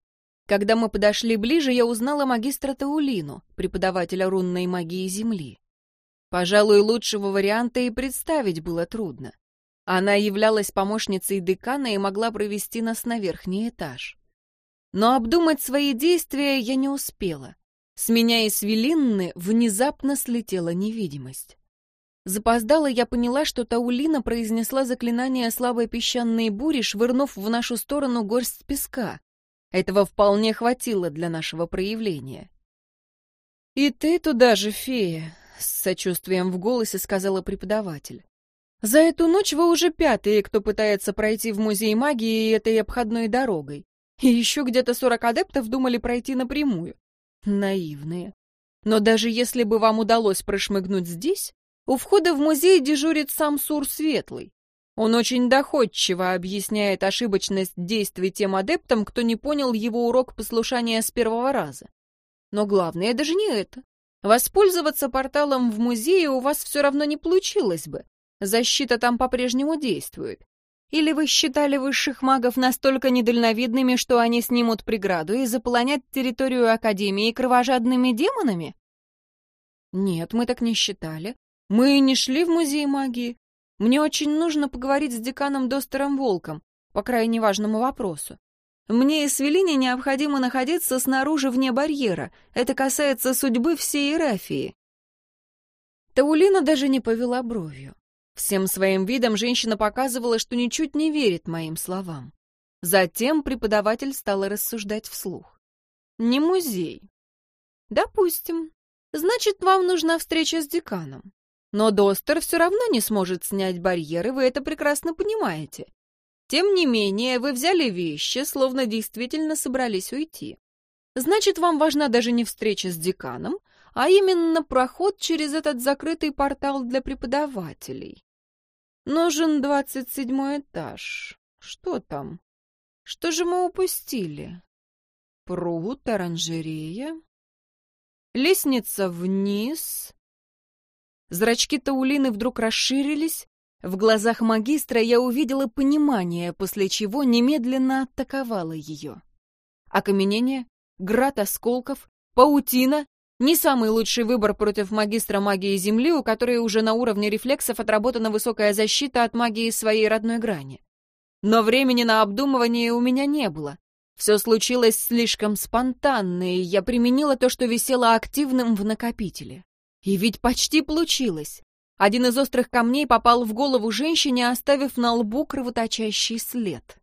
Когда мы подошли ближе, я узнала магистра Таулину, преподавателя рунной магии Земли. Пожалуй, лучшего варианта и представить было трудно. Она являлась помощницей декана и могла провести нас на верхний этаж. Но обдумать свои действия я не успела. С меня и с Велинны внезапно слетела невидимость. Запоздала я поняла, что Таулина произнесла заклинание слабой песчаной бури, швырнув в нашу сторону горсть песка. Этого вполне хватило для нашего проявления. «И ты туда же, фея», — с сочувствием в голосе сказала преподаватель. За эту ночь вы уже пятые, кто пытается пройти в музей магии этой обходной дорогой. И еще где-то сорок адептов думали пройти напрямую. Наивные. Но даже если бы вам удалось прошмыгнуть здесь, у входа в музей дежурит сам Сур Светлый. Он очень доходчиво объясняет ошибочность действий тем адептам, кто не понял его урок послушания с первого раза. Но главное даже не это. Воспользоваться порталом в музее у вас все равно не получилось бы, Защита там по-прежнему действует. Или вы считали высших магов настолько недальновидными, что они снимут преграду и заполонят территорию Академии кровожадными демонами? Нет, мы так не считали. Мы не шли в музей магии. Мне очень нужно поговорить с деканом Достером Волком по крайне важному вопросу. Мне и Свелине необходимо находиться снаружи вне барьера. Это касается судьбы всей Иерафии. Таулина даже не повела бровью. Всем своим видом женщина показывала, что ничуть не верит моим словам. Затем преподаватель стала рассуждать вслух. «Не музей». «Допустим. Значит, вам нужна встреча с деканом. Но Достер все равно не сможет снять барьеры, вы это прекрасно понимаете. Тем не менее, вы взяли вещи, словно действительно собрались уйти. Значит, вам важна даже не встреча с деканом, а именно проход через этот закрытый портал для преподавателей. Нужен двадцать седьмой этаж. Что там? Что же мы упустили? Пруд, оранжерея. Лестница вниз. Зрачки Таулины вдруг расширились. В глазах магистра я увидела понимание, после чего немедленно атаковала ее. Окаменение, град осколков, паутина, не самый лучший выбор против магистра магии Земли, у которой уже на уровне рефлексов отработана высокая защита от магии своей родной грани. Но времени на обдумывание у меня не было. Все случилось слишком спонтанно, и я применила то, что висело активным в накопителе. И ведь почти получилось. Один из острых камней попал в голову женщине, оставив на лбу кровоточащий след.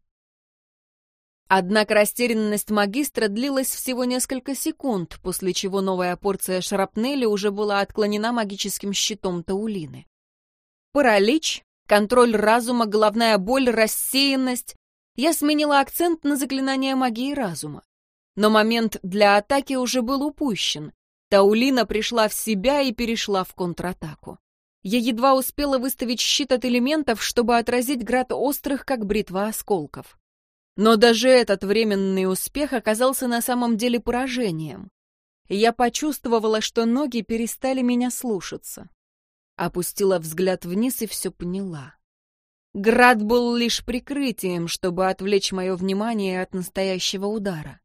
Однако растерянность магистра длилась всего несколько секунд, после чего новая порция шрапнели уже была отклонена магическим щитом Таулины. Паралич, контроль разума, головная боль, рассеянность. Я сменила акцент на заклинание магии разума. Но момент для атаки уже был упущен. Таулина пришла в себя и перешла в контратаку. Я едва успела выставить щит от элементов, чтобы отразить град острых, как бритва осколков. Но даже этот временный успех оказался на самом деле поражением. Я почувствовала, что ноги перестали меня слушаться. Опустила взгляд вниз и все поняла. Град был лишь прикрытием, чтобы отвлечь мое внимание от настоящего удара.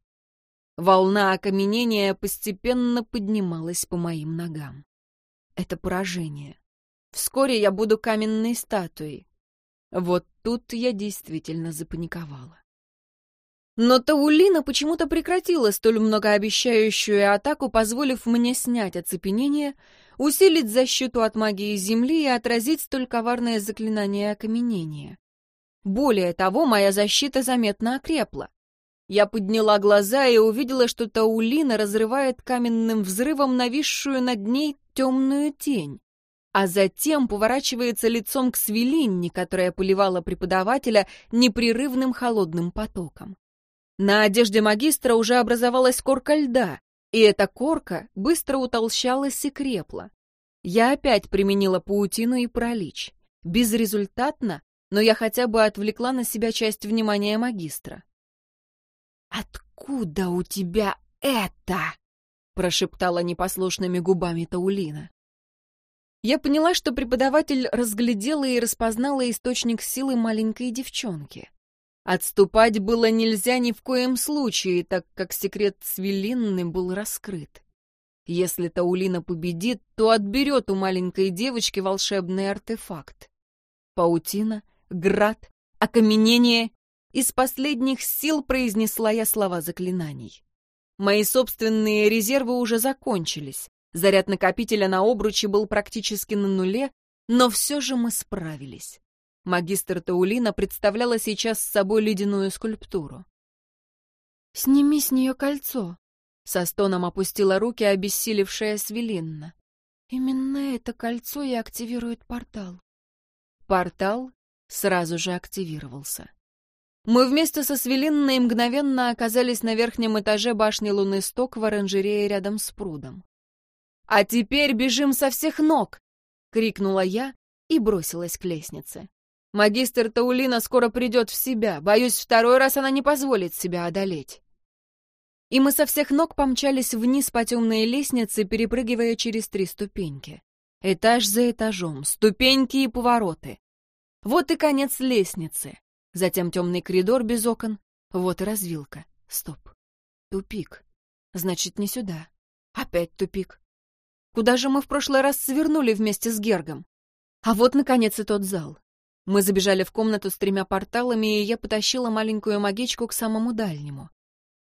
Волна окаменения постепенно поднималась по моим ногам. Это поражение. Вскоре я буду каменной статуей. Вот тут я действительно запаниковала. Но Таулина почему-то прекратила столь многообещающую атаку, позволив мне снять оцепенение, усилить защиту от магии Земли и отразить столь коварное заклинание окаменения. Более того, моя защита заметно окрепла. Я подняла глаза и увидела, что Таулина разрывает каменным взрывом нависшую над ней темную тень, а затем поворачивается лицом к Свелинне, которая поливала преподавателя непрерывным холодным потоком. На одежде магистра уже образовалась корка льда, и эта корка быстро утолщалась и крепла. Я опять применила паутину и паралич. Безрезультатно, но я хотя бы отвлекла на себя часть внимания магистра. «Откуда у тебя это?» — прошептала непослушными губами Таулина. Я поняла, что преподаватель разглядела и распознала источник силы маленькой девчонки. Отступать было нельзя ни в коем случае, так как секрет Свелинны был раскрыт. Если Таулина победит, то отберет у маленькой девочки волшебный артефакт. Паутина, град, окаменение. Из последних сил произнесла я слова заклинаний. Мои собственные резервы уже закончились. Заряд накопителя на обруче был практически на нуле, но все же мы справились. Магистр Таулина представляла сейчас с собой ледяную скульптуру. «Сними с нее кольцо», — со стоном опустила руки обессилевшая Свелинна. «Именно это кольцо и активирует портал». Портал сразу же активировался. Мы вместе со Свелинной мгновенно оказались на верхнем этаже башни Луны Сток в оранжерее рядом с прудом. «А теперь бежим со всех ног!» — крикнула я и бросилась к лестнице. Магистр Таулина скоро придет в себя. Боюсь, второй раз она не позволит себя одолеть. И мы со всех ног помчались вниз по темной лестнице, перепрыгивая через три ступеньки. Этаж за этажом, ступеньки и повороты. Вот и конец лестницы. Затем темный коридор без окон. Вот и развилка. Стоп. Тупик. Значит, не сюда. Опять тупик. Куда же мы в прошлый раз свернули вместе с Гергом? А вот, наконец, и тот зал. Мы забежали в комнату с тремя порталами, и я потащила маленькую магичку к самому дальнему.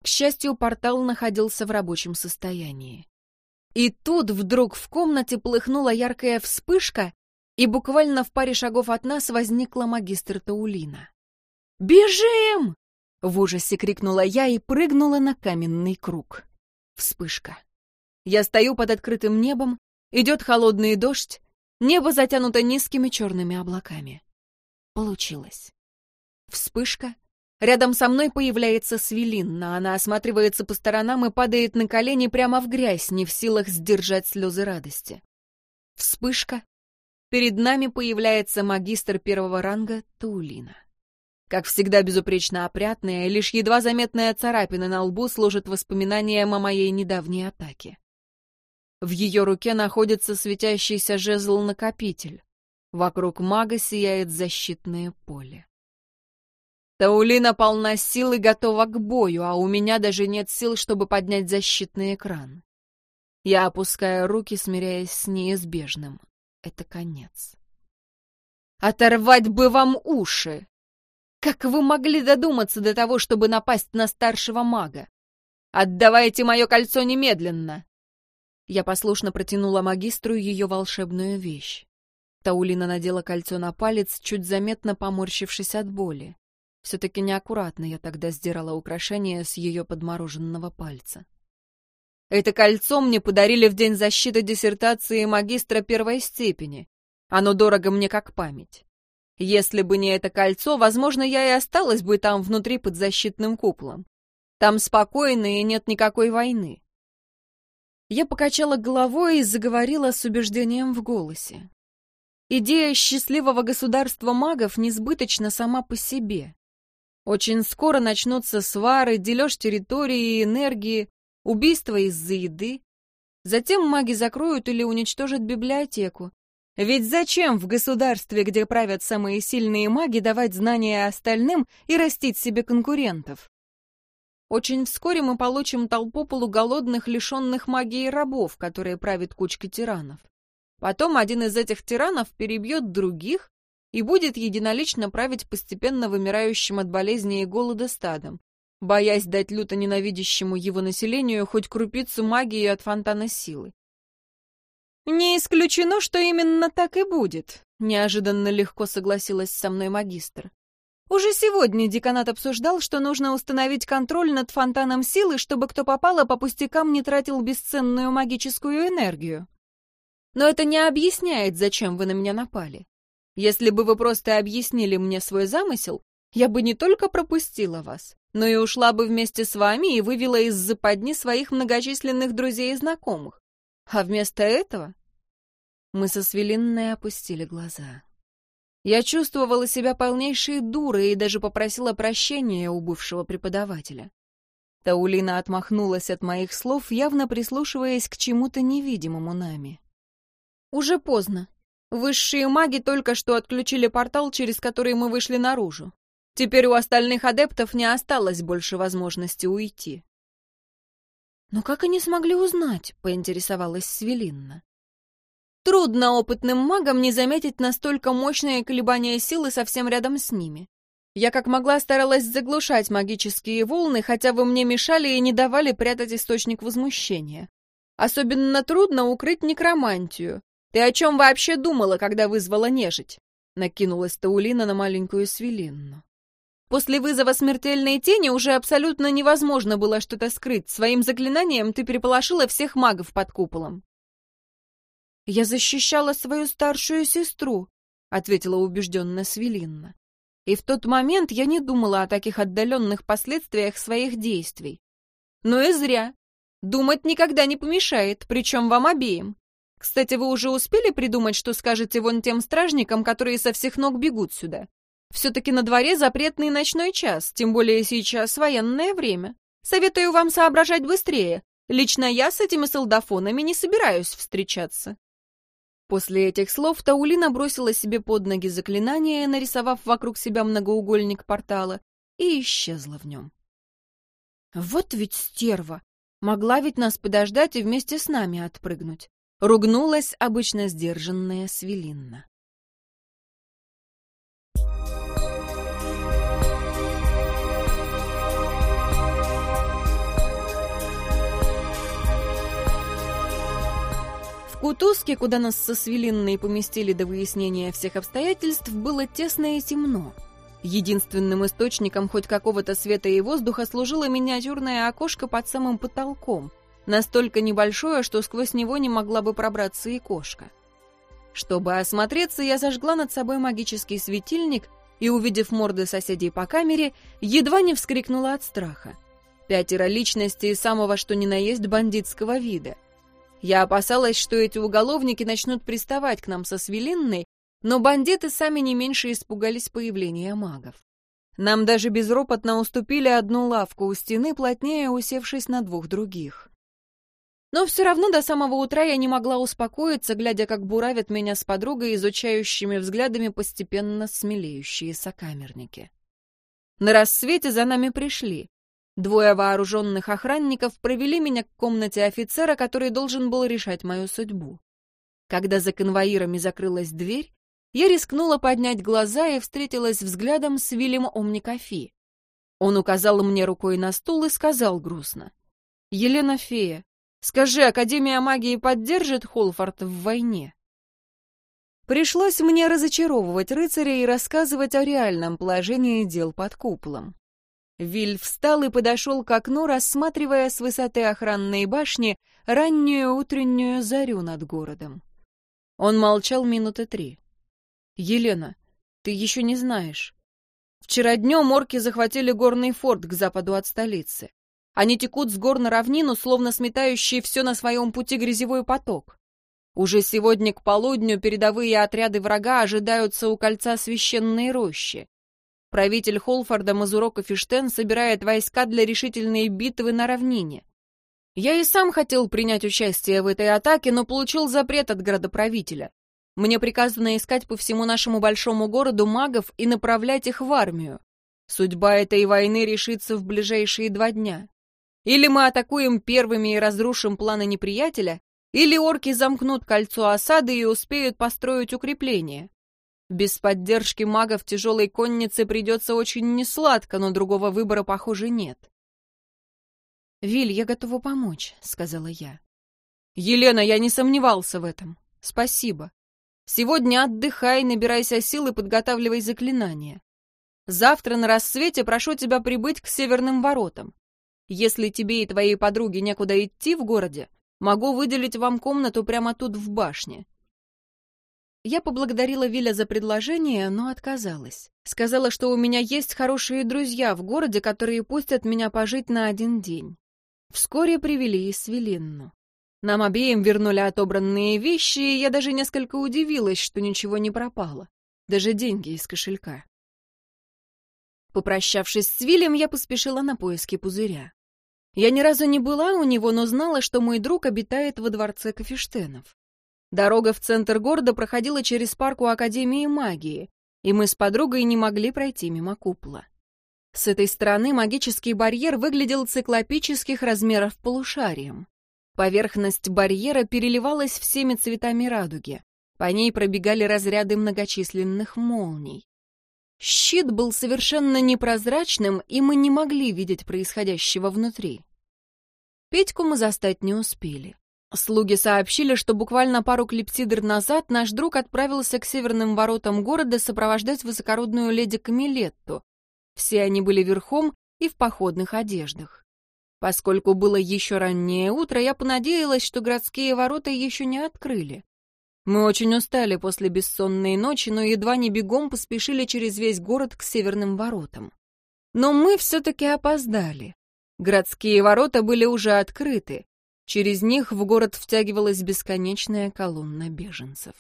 К счастью, портал находился в рабочем состоянии. И тут вдруг в комнате полыхнула яркая вспышка, и буквально в паре шагов от нас возникла магистр Таулина. «Бежим!» — в ужасе крикнула я и прыгнула на каменный круг. Вспышка. Я стою под открытым небом, идет холодный дождь, небо затянуто низкими черными облаками. Получилось. Вспышка. Рядом со мной появляется Свелинна. Она осматривается по сторонам и падает на колени прямо в грязь, не в силах сдержать слезы радости. Вспышка. Перед нами появляется магистр первого ранга Таулина. Как всегда безупречно опрятная, лишь едва заметная царапина на лбу служит воспоминанием о моей недавней атаке. В ее руке находится светящийся жезл-накопитель. Вокруг мага сияет защитное поле. Таулина полна сил и готова к бою, а у меня даже нет сил, чтобы поднять защитный экран. Я опускаю руки, смиряясь с неизбежным. Это конец. Оторвать бы вам уши! Как вы могли додуматься до того, чтобы напасть на старшего мага? Отдавайте мое кольцо немедленно! Я послушно протянула магистру ее волшебную вещь. Таулина надела кольцо на палец, чуть заметно поморщившись от боли. Все-таки неаккуратно я тогда сдирала украшение с ее подмороженного пальца. Это кольцо мне подарили в день защиты диссертации магистра первой степени. Оно дорого мне как память. Если бы не это кольцо, возможно, я и осталась бы там внутри под защитным куполом. Там спокойно и нет никакой войны. Я покачала головой и заговорила с убеждением в голосе. Идея счастливого государства магов несбыточна сама по себе. Очень скоро начнутся свары, дележ территории и энергии, убийства из-за еды. Затем маги закроют или уничтожат библиотеку. Ведь зачем в государстве, где правят самые сильные маги, давать знания остальным и растить себе конкурентов? Очень вскоре мы получим толпу полуголодных, лишенных магии рабов, которые правят кучкой тиранов. Потом один из этих тиранов перебьет других и будет единолично править постепенно вымирающим от болезни и голода стадом, боясь дать люто ненавидящему его населению хоть крупицу магии от фонтана силы. «Не исключено, что именно так и будет», — неожиданно легко согласилась со мной магистр. Уже сегодня деканат обсуждал, что нужно установить контроль над фонтаном силы, чтобы кто попало по пустякам не тратил бесценную магическую энергию. Но это не объясняет, зачем вы на меня напали. Если бы вы просто объяснили мне свой замысел, я бы не только пропустила вас, но и ушла бы вместе с вами и вывела из западни своих многочисленных друзей и знакомых. А вместо этого мы со Свелинной опустили глаза. Я чувствовала себя полнейшей дурой и даже попросила прощения у бывшего преподавателя. Таулина отмахнулась от моих слов, явно прислушиваясь к чему-то невидимому нами. Уже поздно. Высшие маги только что отключили портал, через который мы вышли наружу. Теперь у остальных адептов не осталось больше возможности уйти. «Но как они смогли узнать?» — поинтересовалась Свелинна. Трудно опытным магам не заметить настолько мощные колебания силы совсем рядом с ними. Я как могла старалась заглушать магические волны, хотя вы мне мешали и не давали прятать источник возмущения. Особенно трудно укрыть некромантию. «Ты о чем вообще думала, когда вызвала нежить?» — накинулась Таулина на маленькую Свелинну. После вызова смертельной тени уже абсолютно невозможно было что-то скрыть. Своим заклинанием ты переполошила всех магов под куполом. «Я защищала свою старшую сестру», — ответила убежденно Свелинна. И в тот момент я не думала о таких отдаленных последствиях своих действий. Но и зря. Думать никогда не помешает, причем вам обеим. Кстати, вы уже успели придумать, что скажете вон тем стражникам, которые со всех ног бегут сюда? Все-таки на дворе запретный ночной час, тем более сейчас военное время. Советую вам соображать быстрее. Лично я с этими солдафонами не собираюсь встречаться. После этих слов Таулина бросила себе под ноги заклинание, нарисовав вокруг себя многоугольник портала, и исчезла в нем. «Вот ведь стерва! Могла ведь нас подождать и вместе с нами отпрыгнуть!» — ругнулась обычно сдержанная Свелинна. Кутузке, куда нас со Свелинной поместили до выяснения всех обстоятельств, было тесно и темно. Единственным источником хоть какого-то света и воздуха служило миниатюрное окошко под самым потолком, настолько небольшое, что сквозь него не могла бы пробраться и кошка. Чтобы осмотреться, я зажгла над собой магический светильник и, увидев морды соседей по камере, едва не вскрикнула от страха. Пятеро личностей самого что ни на есть бандитского вида — я опасалась, что эти уголовники начнут приставать к нам со свелинной, но бандиты сами не меньше испугались появления магов. Нам даже безропотно уступили одну лавку у стены, плотнее усевшись на двух других. Но все равно до самого утра я не могла успокоиться, глядя, как буравят меня с подругой, изучающими взглядами постепенно смелеющие сокамерники. На рассвете за нами пришли. Двое вооруженных охранников провели меня к комнате офицера, который должен был решать мою судьбу. Когда за конвоирами закрылась дверь, я рискнула поднять глаза и встретилась взглядом с Вильям Омникофи. Он указал мне рукой на стул и сказал грустно. «Елена Фея, скажи, Академия магии поддержит Холфорд в войне?» Пришлось мне разочаровывать рыцаря и рассказывать о реальном положении дел под куполом. Виль встал и подошел к окну, рассматривая с высоты охранной башни раннюю утреннюю зарю над городом. Он молчал минуты три. «Елена, ты еще не знаешь. Вчера днем орки захватили горный форт к западу от столицы. Они текут с гор на равнину, словно сметающие все на своем пути грязевой поток. Уже сегодня к полудню передовые отряды врага ожидаются у кольца священной рощи. Правитель Холфорда Мазурока Фиштен собирает войска для решительной битвы на равнине. Я и сам хотел принять участие в этой атаке, но получил запрет от градоправителя. Мне приказано искать по всему нашему большому городу магов и направлять их в армию. Судьба этой войны решится в ближайшие два дня. Или мы атакуем первыми и разрушим планы неприятеля, или орки замкнут кольцо осады и успеют построить укрепления. Без поддержки магов тяжелой коннице придется очень несладко, но другого выбора, похоже, нет. «Виль, я готова помочь», — сказала я. «Елена, я не сомневался в этом. Спасибо. Сегодня отдыхай, набирайся сил и подготавливай заклинания. Завтра на рассвете прошу тебя прибыть к северным воротам. Если тебе и твоей подруге некуда идти в городе, могу выделить вам комнату прямо тут в башне. Я поблагодарила Виля за предложение, но отказалась. Сказала, что у меня есть хорошие друзья в городе, которые пустят меня пожить на один день. Вскоре привели и Свелинну. Нам обеим вернули отобранные вещи, и я даже несколько удивилась, что ничего не пропало. Даже деньги из кошелька. Попрощавшись с Вилем, я поспешила на поиски пузыря. Я ни разу не была у него, но знала, что мой друг обитает во дворце Кафештенов. Дорога в центр города проходила через парк у Академии магии, и мы с подругой не могли пройти мимо купола. С этой стороны магический барьер выглядел циклопических размеров полушарием. Поверхность барьера переливалась всеми цветами радуги. По ней пробегали разряды многочисленных молний. Щит был совершенно непрозрачным, и мы не могли видеть происходящего внутри. Петьку мы застать не успели. Слуги сообщили, что буквально пару клипсидр назад наш друг отправился к северным воротам города сопровождать высокородную леди Камилетту. Все они были верхом и в походных одеждах. Поскольку было еще раннее утро, я понадеялась, что городские ворота еще не открыли. Мы очень устали после бессонной ночи, но едва не бегом поспешили через весь город к северным воротам. Но мы все-таки опоздали. Городские ворота были уже открыты, Через них в город втягивалась бесконечная колонна беженцев.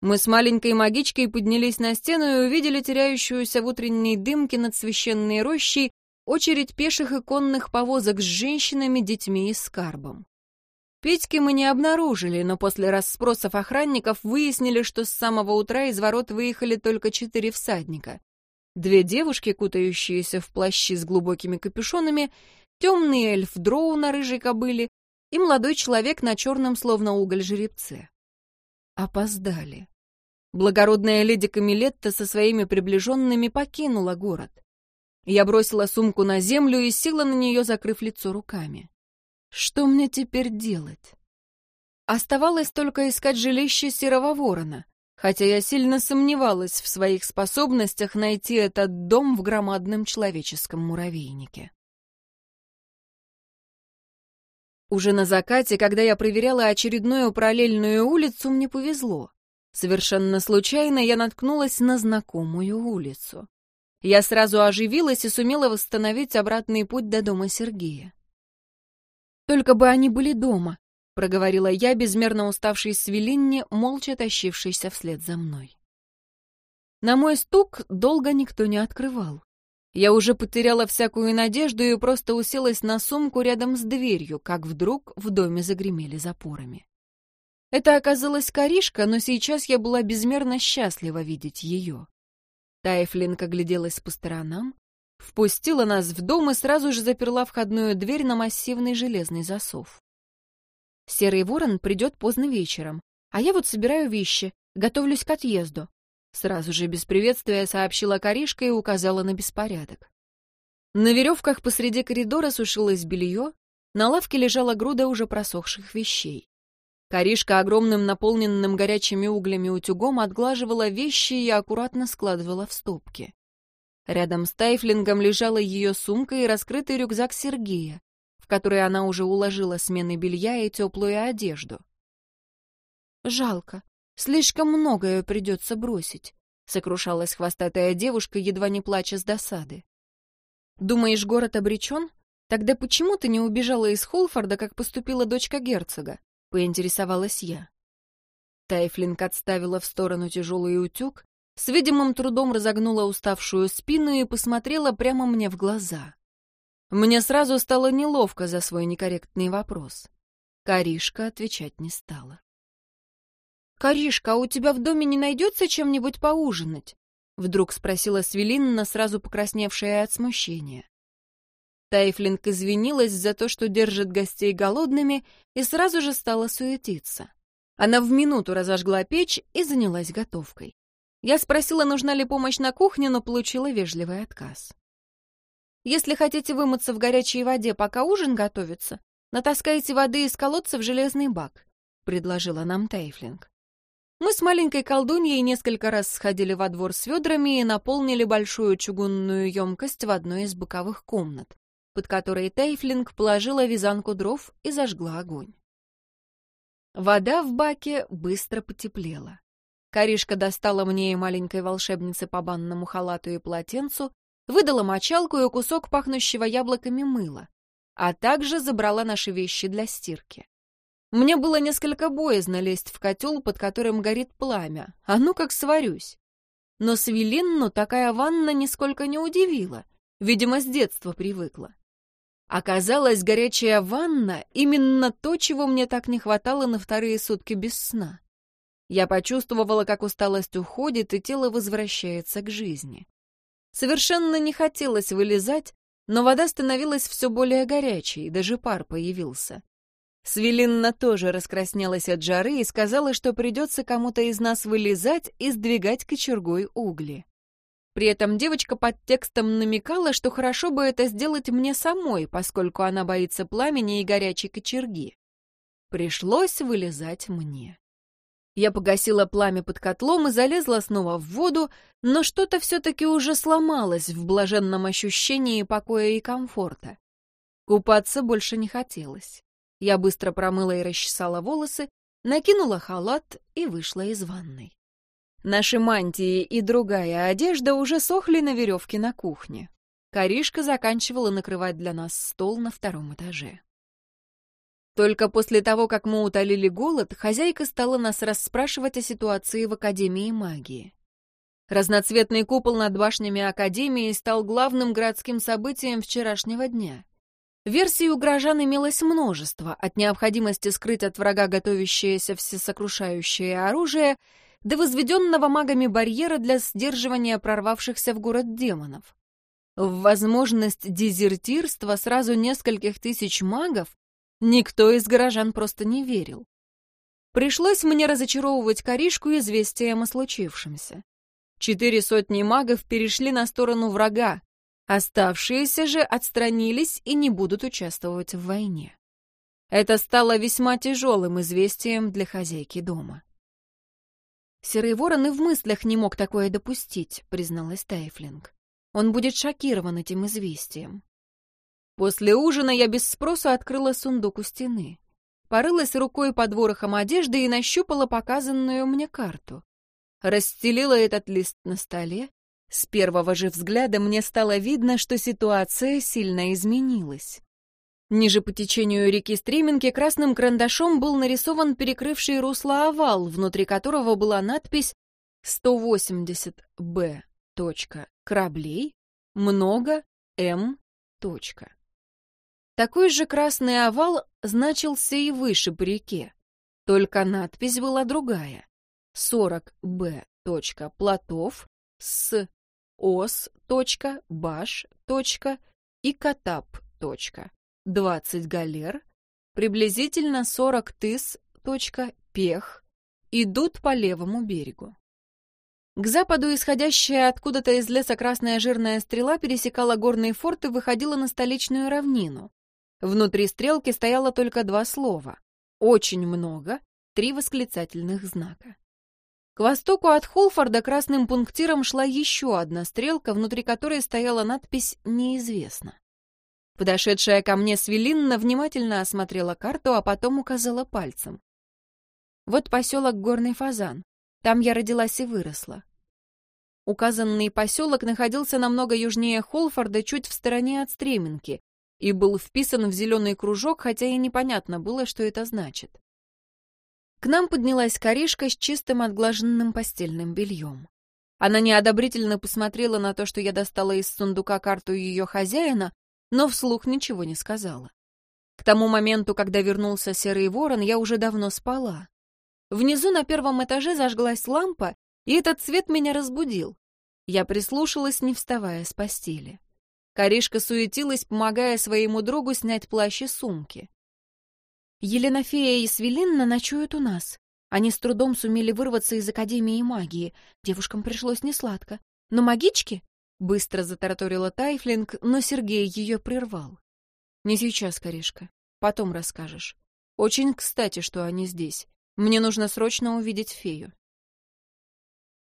Мы с маленькой магичкой поднялись на стену и увидели теряющуюся в утренней дымке над священной рощей очередь пеших и конных повозок с женщинами, детьми и скарбом. Петьки мы не обнаружили, но после расспросов охранников выяснили, что с самого утра из ворот выехали только четыре всадника. Две девушки, кутающиеся в плащи с глубокими капюшонами, темный эльф Дроу на рыжей кобыле и молодой человек на черном, словно уголь жеребце. Опоздали. Благородная леди Камилетта со своими приближенными покинула город. Я бросила сумку на землю и села на нее, закрыв лицо руками. Что мне теперь делать? Оставалось только искать жилище серого ворона, хотя я сильно сомневалась в своих способностях найти этот дом в громадном человеческом муравейнике. Уже на закате, когда я проверяла очередную параллельную улицу, мне повезло. Совершенно случайно я наткнулась на знакомую улицу. Я сразу оживилась и сумела восстановить обратный путь до дома Сергея. «Только бы они были дома», — проговорила я, безмерно уставшей Свелинне, молча тащившейся вслед за мной. На мой стук долго никто не открывал. Я уже потеряла всякую надежду и просто уселась на сумку рядом с дверью, как вдруг в доме загремели запорами. Это оказалась Каришка, но сейчас я была безмерно счастлива видеть ее. Тайфлинг огляделась по сторонам, впустила нас в дом и сразу же заперла входную дверь на массивный железный засов. Серый ворон придет поздно вечером, а я вот собираю вещи, готовлюсь к отъезду. Сразу же без приветствия сообщила Коришка и указала на беспорядок. На веревках посреди коридора сушилось белье, на лавке лежала груда уже просохших вещей. Коришка огромным наполненным горячими углями утюгом отглаживала вещи и аккуратно складывала в стопки. Рядом с Тайфлингом лежала ее сумка и раскрытый рюкзак Сергея, в который она уже уложила смены белья и теплую одежду. «Жалко, слишком многое придется бросить», — сокрушалась хвостатая девушка, едва не плача с досады. «Думаешь, город обречен? Тогда почему ты не убежала из Холфорда, как поступила дочка герцога?» — поинтересовалась я. Тайфлинг отставила в сторону тяжелый утюг, с видимым трудом разогнула уставшую спину и посмотрела прямо мне в глаза. Мне сразу стало неловко за свой некорректный вопрос. Каришка отвечать не стала. «Каришка, а у тебя в доме не найдется чем-нибудь поужинать?» Вдруг спросила Свелинна, сразу покрасневшая от смущения. Тайфлинг извинилась за то, что держит гостей голодными, и сразу же стала суетиться. Она в минуту разожгла печь и занялась готовкой. Я спросила, нужна ли помощь на кухне, но получила вежливый отказ. Если хотите вымыться в горячей воде, пока ужин готовится, натаскайте воды из колодца в железный бак, — предложила нам Тейфлинг. Мы с маленькой колдуньей несколько раз сходили во двор с ведрами и наполнили большую чугунную емкость в одной из боковых комнат, под которой Тейфлинг положила вязанку дров и зажгла огонь. Вода в баке быстро потеплела. Каришка достала мне и маленькой волшебнице по банному халату и полотенцу, выдала мочалку и кусок пахнущего яблоками мыла, а также забрала наши вещи для стирки. Мне было несколько боязно лезть в котел, под которым горит пламя, а ну как сварюсь. Но Свелинну такая ванна нисколько не удивила, видимо, с детства привыкла. Оказалось, горячая ванна — именно то, чего мне так не хватало на вторые сутки без сна. Я почувствовала, как усталость уходит, и тело возвращается к жизни. Совершенно не хотелось вылезать, но вода становилась все более горячей, даже пар появился. Свелинна тоже раскраснелась от жары и сказала, что придется кому-то из нас вылезать и сдвигать кочергой угли. При этом девочка под текстом намекала, что хорошо бы это сделать мне самой, поскольку она боится пламени и горячей кочерги. Пришлось вылезать мне. Я погасила пламя под котлом и залезла снова в воду, но что-то все-таки уже сломалось в блаженном ощущении покоя и комфорта. Купаться больше не хотелось. Я быстро промыла и расчесала волосы, накинула халат и вышла из ванной. Наши мантии и другая одежда уже сохли на веревке на кухне. Каришка заканчивала накрывать для нас стол на втором этаже. Только после того, как мы утолили голод, хозяйка стала нас расспрашивать о ситуации в Академии магии. Разноцветный купол над башнями Академии стал главным городским событием вчерашнего дня. Версий у горожан имелось множество, от необходимости скрыть от врага готовящееся всесокрушающее оружие до возведенного магами барьера для сдерживания прорвавшихся в город демонов. В возможность дезертирства сразу нескольких тысяч магов никто из горожан просто не верил. Пришлось мне разочаровывать Коришку известием о случившемся. Четыре сотни магов перешли на сторону врага, Оставшиеся же отстранились и не будут участвовать в войне. Это стало весьма тяжелым известием для хозяйки дома. «Серый ворон и в мыслях не мог такое допустить», — призналась Тайфлинг. «Он будет шокирован этим известием». После ужина я без спросу открыла сундук у стены. Порылась рукой под ворохом одежды и нащупала показанную мне карту. Расстелила этот лист на столе, с первого же взгляда мне стало видно, что ситуация сильно изменилась. Ниже по течению реки Стреминки красным карандашом был нарисован перекрывший русло овал, внутри которого была надпись 180 Б. Кораблей. Много. М. Такой же красный овал значился и выше по реке. Только надпись была другая. 40 Б. Плотов с ос.баш. и катап. 20 галер, приблизительно 40 тыс. Пех, идут по левому берегу. К западу исходящая откуда-то из леса красная жирная стрела пересекала горный форт и выходила на столичную равнину. Внутри стрелки стояло только два слова. Очень много, три восклицательных знака. К востоку от Холфорда красным пунктиром шла еще одна стрелка, внутри которой стояла надпись «Неизвестно». Подошедшая ко мне Свелинна внимательно осмотрела карту, а потом указала пальцем. «Вот поселок Горный Фазан. Там я родилась и выросла». Указанный поселок находился намного южнее Холфорда, чуть в стороне от Стременки, и был вписан в зеленый кружок, хотя и непонятно было, что это значит. К нам поднялась коришка с чистым отглаженным постельным бельем. Она неодобрительно посмотрела на то, что я достала из сундука карту ее хозяина, но вслух ничего не сказала. К тому моменту, когда вернулся серый ворон, я уже давно спала. Внизу на первом этаже зажглась лампа, и этот свет меня разбудил. Я прислушалась, не вставая с постели. Коришка суетилась, помогая своему другу снять плащ и сумки. Еленофея и Свелинна ночуют у нас. Они с трудом сумели вырваться из Академии магии. Девушкам пришлось несладко. Но магички? Быстро затараторила Тайфлинг, но Сергей ее прервал. Не сейчас, корешка. Потом расскажешь. Очень кстати, что они здесь. Мне нужно срочно увидеть фею.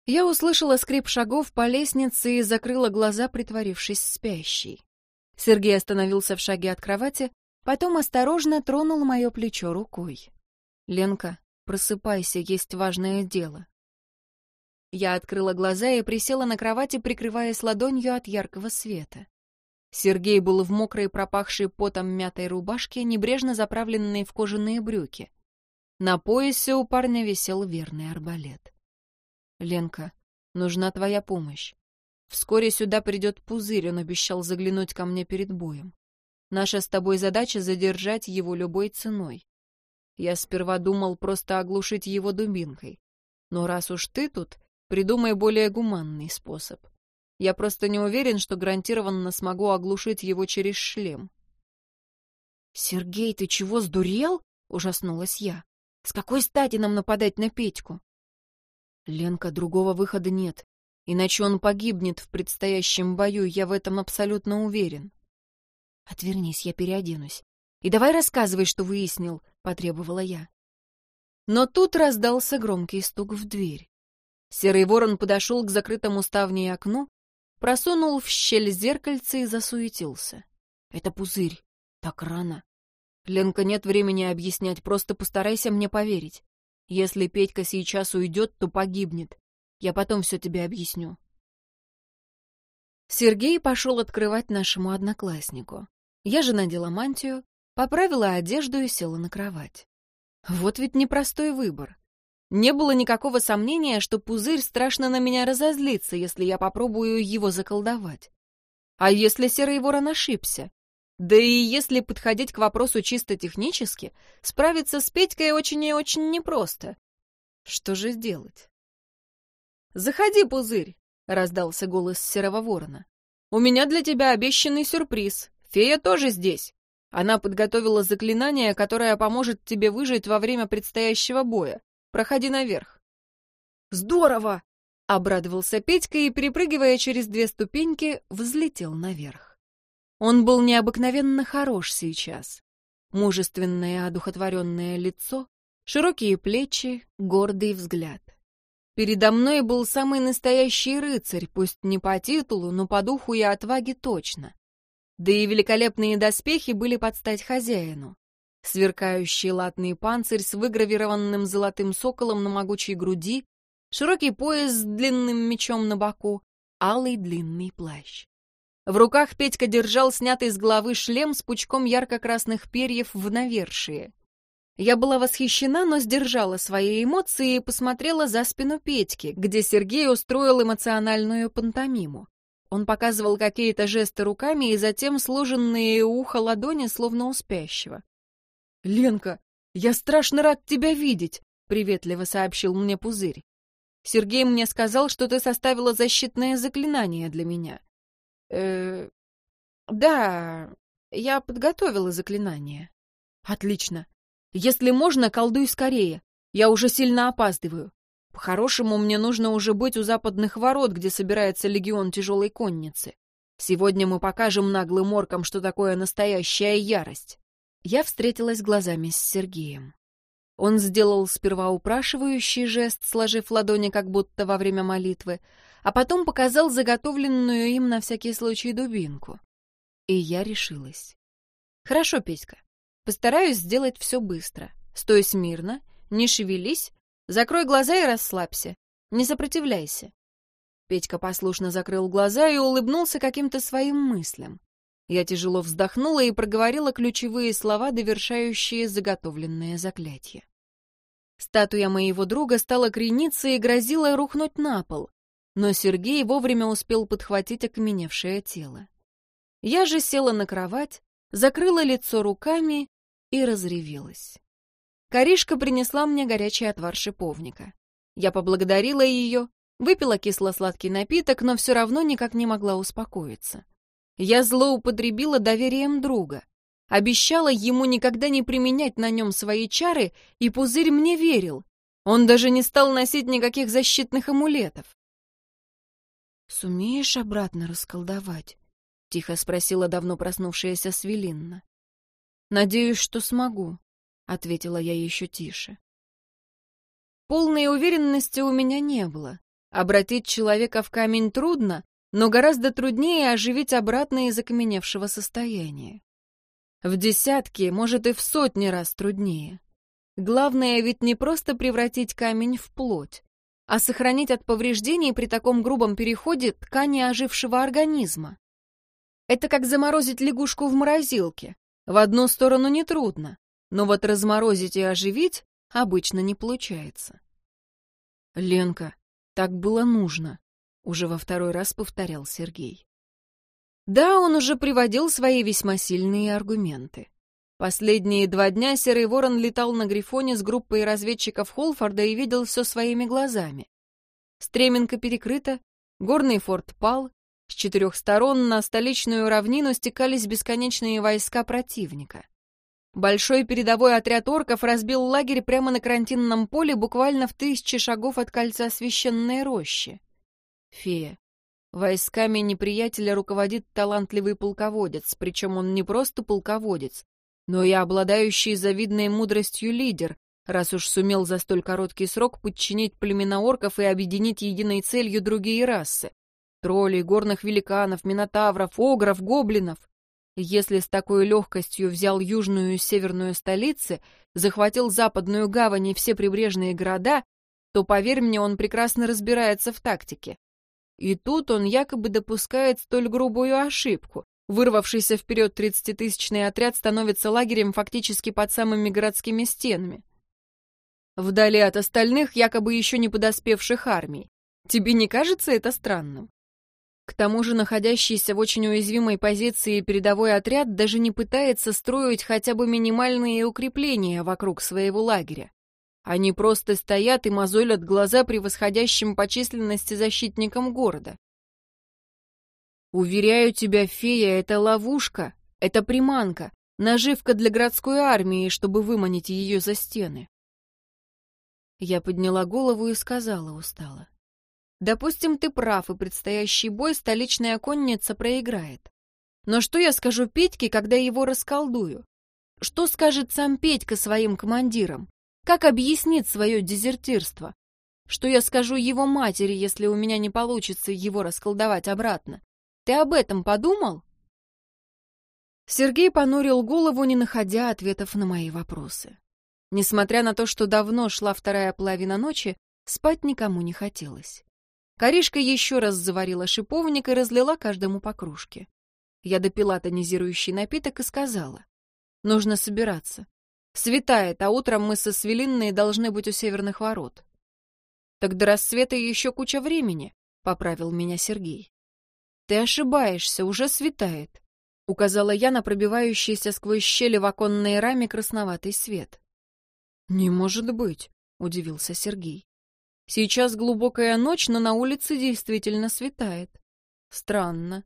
Я услышала скрип шагов по лестнице и закрыла глаза, притворившись спящей. Сергей остановился в шаге от кровати, Потом осторожно тронул мое плечо рукой. «Ленка, просыпайся, есть важное дело». Я открыла глаза и присела на кровати, прикрываясь ладонью от яркого света. Сергей был в мокрой, пропахшей потом мятой рубашке, небрежно заправленной в кожаные брюки. На поясе у парня висел верный арбалет. «Ленка, нужна твоя помощь. Вскоре сюда придет пузырь, он обещал заглянуть ко мне перед боем. Наша с тобой задача — задержать его любой ценой. Я сперва думал просто оглушить его дубинкой. Но раз уж ты тут, придумай более гуманный способ. Я просто не уверен, что гарантированно смогу оглушить его через шлем. «Сергей, ты чего, сдурел?» — ужаснулась я. «С какой стати нам нападать на Петьку?» «Ленка, другого выхода нет. Иначе он погибнет в предстоящем бою, я в этом абсолютно уверен. «Отвернись, я переоденусь. И давай рассказывай, что выяснил», — потребовала я. Но тут раздался громкий стук в дверь. Серый ворон подошел к закрытому ставне и окну, просунул в щель зеркальце и засуетился. «Это пузырь. Так рано. Ленка, нет времени объяснять, просто постарайся мне поверить. Если Петька сейчас уйдет, то погибнет. Я потом все тебе объясню». Сергей пошел открывать нашему однокласснику. Я же надела мантию, поправила одежду и села на кровать. Вот ведь непростой выбор. Не было никакого сомнения, что пузырь страшно на меня разозлится, если я попробую его заколдовать. А если серый ворон ошибся? Да и если подходить к вопросу чисто технически, справиться с Петькой очень и очень непросто. Что же сделать? «Заходи, пузырь!» — раздался голос серого ворона. «У меня для тебя обещанный сюрприз. Фея тоже здесь. Она подготовила заклинание, которое поможет тебе выжить во время предстоящего боя. Проходи наверх». «Здорово!» — обрадовался Петька и, перепрыгивая через две ступеньки, взлетел наверх. Он был необыкновенно хорош сейчас. Мужественное, одухотворенное лицо, широкие плечи, гордый взгляд. Передо мной был самый настоящий рыцарь, пусть не по титулу, но по духу и отваге точно. Да и великолепные доспехи были под стать хозяину. Сверкающий латный панцирь с выгравированным золотым соколом на могучей груди, широкий пояс с длинным мечом на боку, алый длинный плащ. В руках Петька держал снятый с головы шлем с пучком ярко-красных перьев в навершие. Я была восхищена, но сдержала свои эмоции и посмотрела за спину Петьки, где Сергей устроил эмоциональную пантомиму. Он показывал какие-то жесты руками и затем сложенные ухо ладони, словно у спящего. «Ленка, я страшно рад тебя видеть», — приветливо сообщил мне Пузырь. «Сергей мне сказал, что ты составила защитное заклинание для меня». «Э, да, я подготовила заклинание». «Отлично. Если можно, колдуй скорее. Я уже сильно опаздываю. По-хорошему, мне нужно уже быть у западных ворот, где собирается легион тяжелой конницы. Сегодня мы покажем наглым оркам, что такое настоящая ярость. Я встретилась глазами с Сергеем. Он сделал сперва упрашивающий жест, сложив ладони как будто во время молитвы, а потом показал заготовленную им на всякий случай дубинку. И я решилась. «Хорошо, Петька, постараюсь сделать все быстро. Стой смирно, не шевелись Закрой глаза и расслабься. Не сопротивляйся. Петька послушно закрыл глаза и улыбнулся каким-то своим мыслям. Я тяжело вздохнула и проговорила ключевые слова, довершающие заготовленное заклятие. Статуя моего друга стала крениться и грозила рухнуть на пол, но Сергей вовремя успел подхватить окаменевшее тело. Я же села на кровать, закрыла лицо руками и разревелась. Коришка принесла мне горячий отвар шиповника. Я поблагодарила ее, выпила кисло-сладкий напиток, но все равно никак не могла успокоиться. Я злоупотребила доверием друга. Обещала ему никогда не применять на нем свои чары, и пузырь мне верил. Он даже не стал носить никаких защитных амулетов. «Сумеешь обратно расколдовать?» — тихо спросила давно проснувшаяся Свелинна. «Надеюсь, что смогу», ответила я еще тише. Полной уверенности у меня не было. Обратить человека в камень трудно, но гораздо труднее оживить обратно из окаменевшего состояния. В десятки, может и в сотни раз труднее. Главное ведь не просто превратить камень в плоть, а сохранить от повреждений при таком грубом переходе ткани ожившего организма. Это как заморозить лягушку в морозилке. В одну сторону нетрудно, но вот разморозить и оживить обычно не получается. «Ленка, так было нужно», — уже во второй раз повторял Сергей. Да, он уже приводил свои весьма сильные аргументы. Последние два дня Серый Ворон летал на Грифоне с группой разведчиков Холфорда и видел все своими глазами. Стременка перекрыта, горный форт пал, с четырех сторон на столичную равнину стекались бесконечные войска противника. Большой передовой отряд орков разбил лагерь прямо на карантинном поле, буквально в тысячи шагов от кольца священной рощи. Фея. Войсками неприятеля руководит талантливый полководец, причем он не просто полководец, но и обладающий завидной мудростью лидер, раз уж сумел за столь короткий срок подчинить племена орков и объединить единой целью другие расы. Троллей, горных великанов, минотавров, огров, гоблинов. Если с такой легкостью взял южную и северную столицы, захватил западную гавань и все прибрежные города, то, поверь мне, он прекрасно разбирается в тактике. И тут он якобы допускает столь грубую ошибку. Вырвавшийся вперед тридцатитысячный отряд становится лагерем фактически под самыми городскими стенами. Вдали от остальных, якобы еще не подоспевших армий. Тебе не кажется это странным? К тому же находящийся в очень уязвимой позиции передовой отряд даже не пытается строить хотя бы минимальные укрепления вокруг своего лагеря. Они просто стоят и мозолят глаза превосходящим по численности защитникам города. Уверяю тебя, фея, это ловушка, это приманка, наживка для городской армии, чтобы выманить ее за стены. Я подняла голову и сказала устало. Допустим, ты прав, и предстоящий бой столичная конница проиграет. Но что я скажу Петьке, когда его расколдую? Что скажет сам Петька своим командирам? Как объяснит свое дезертирство? Что я скажу его матери, если у меня не получится его расколдовать обратно? Ты об этом подумал? Сергей понурил голову, не находя ответов на мои вопросы. Несмотря на то, что давно шла вторая половина ночи, спать никому не хотелось. Коришка еще раз заварила шиповник и разлила каждому по кружке. Я допила тонизирующий напиток и сказала. Нужно собираться. Светает, а утром мы со Свелинной должны быть у северных ворот. Так до рассвета еще куча времени, — поправил меня Сергей. Ты ошибаешься, уже светает, — указала я на пробивающийся сквозь щели в оконной раме красноватый свет. Не может быть, — удивился Сергей. Сейчас глубокая ночь, но на улице действительно светает. Странно.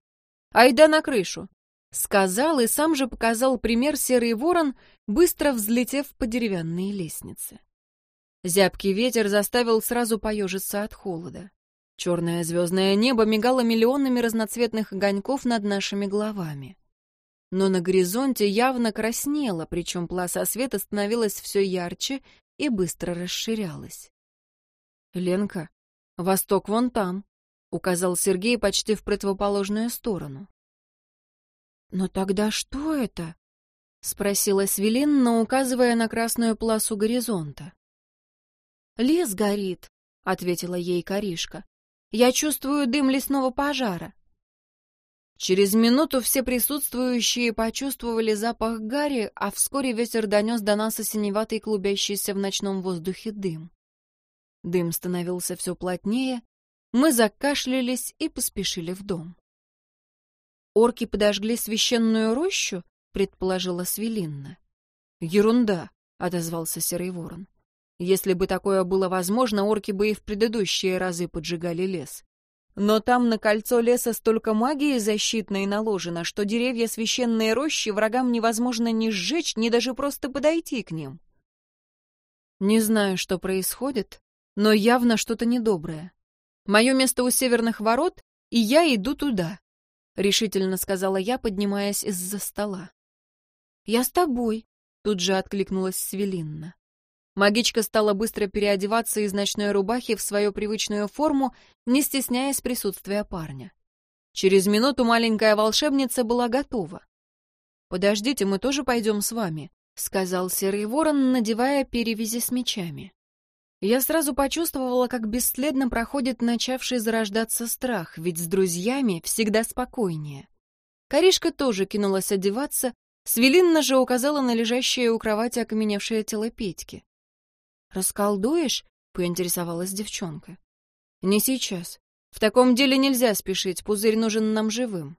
Айда на крышу. Сказал и сам же показал пример серый ворон, быстро взлетев по деревянной лестнице. Зябкий ветер заставил сразу поежиться от холода. Черное звездное небо мигало миллионами разноцветных огоньков над нашими головами. Но на горизонте явно краснело, причем полоса света становилась все ярче и быстро расширялась. «Ленка, восток вон там», — указал Сергей почти в противоположную сторону. «Но тогда что это?» — спросила Свелинна, указывая на красную полосу горизонта. «Лес горит», — ответила ей Каришка. «Я чувствую дым лесного пожара». Через минуту все присутствующие почувствовали запах гари, а вскоре ветер донес до нас осеневатый клубящийся в ночном воздухе дым. Дым становился все плотнее, мы закашлялись и поспешили в дом. «Орки подожгли священную рощу?» — предположила Свелинна. «Ерунда», — отозвался Серый Ворон. «Если бы такое было возможно, орки бы и в предыдущие разы поджигали лес. Но там на кольцо леса столько магии защитной наложено, что деревья священной рощи врагам невозможно ни сжечь, ни даже просто подойти к ним». «Не знаю, что происходит», но явно что-то недоброе. Мое место у северных ворот, и я иду туда, — решительно сказала я, поднимаясь из-за стола. «Я с тобой», — тут же откликнулась Свелинна. Магичка стала быстро переодеваться из ночной рубахи в свою привычную форму, не стесняясь присутствия парня. Через минуту маленькая волшебница была готова. «Подождите, мы тоже пойдем с вами», — сказал Серый Ворон, надевая перевязи с мечами. Я сразу почувствовала, как бесследно проходит начавший зарождаться страх, ведь с друзьями всегда спокойнее. Коришка тоже кинулась одеваться, Свелинна же указала на лежащее у кровати окаменевшее тело Петьки. «Расколдуешь?» — поинтересовалась девчонка. «Не сейчас. В таком деле нельзя спешить, пузырь нужен нам живым».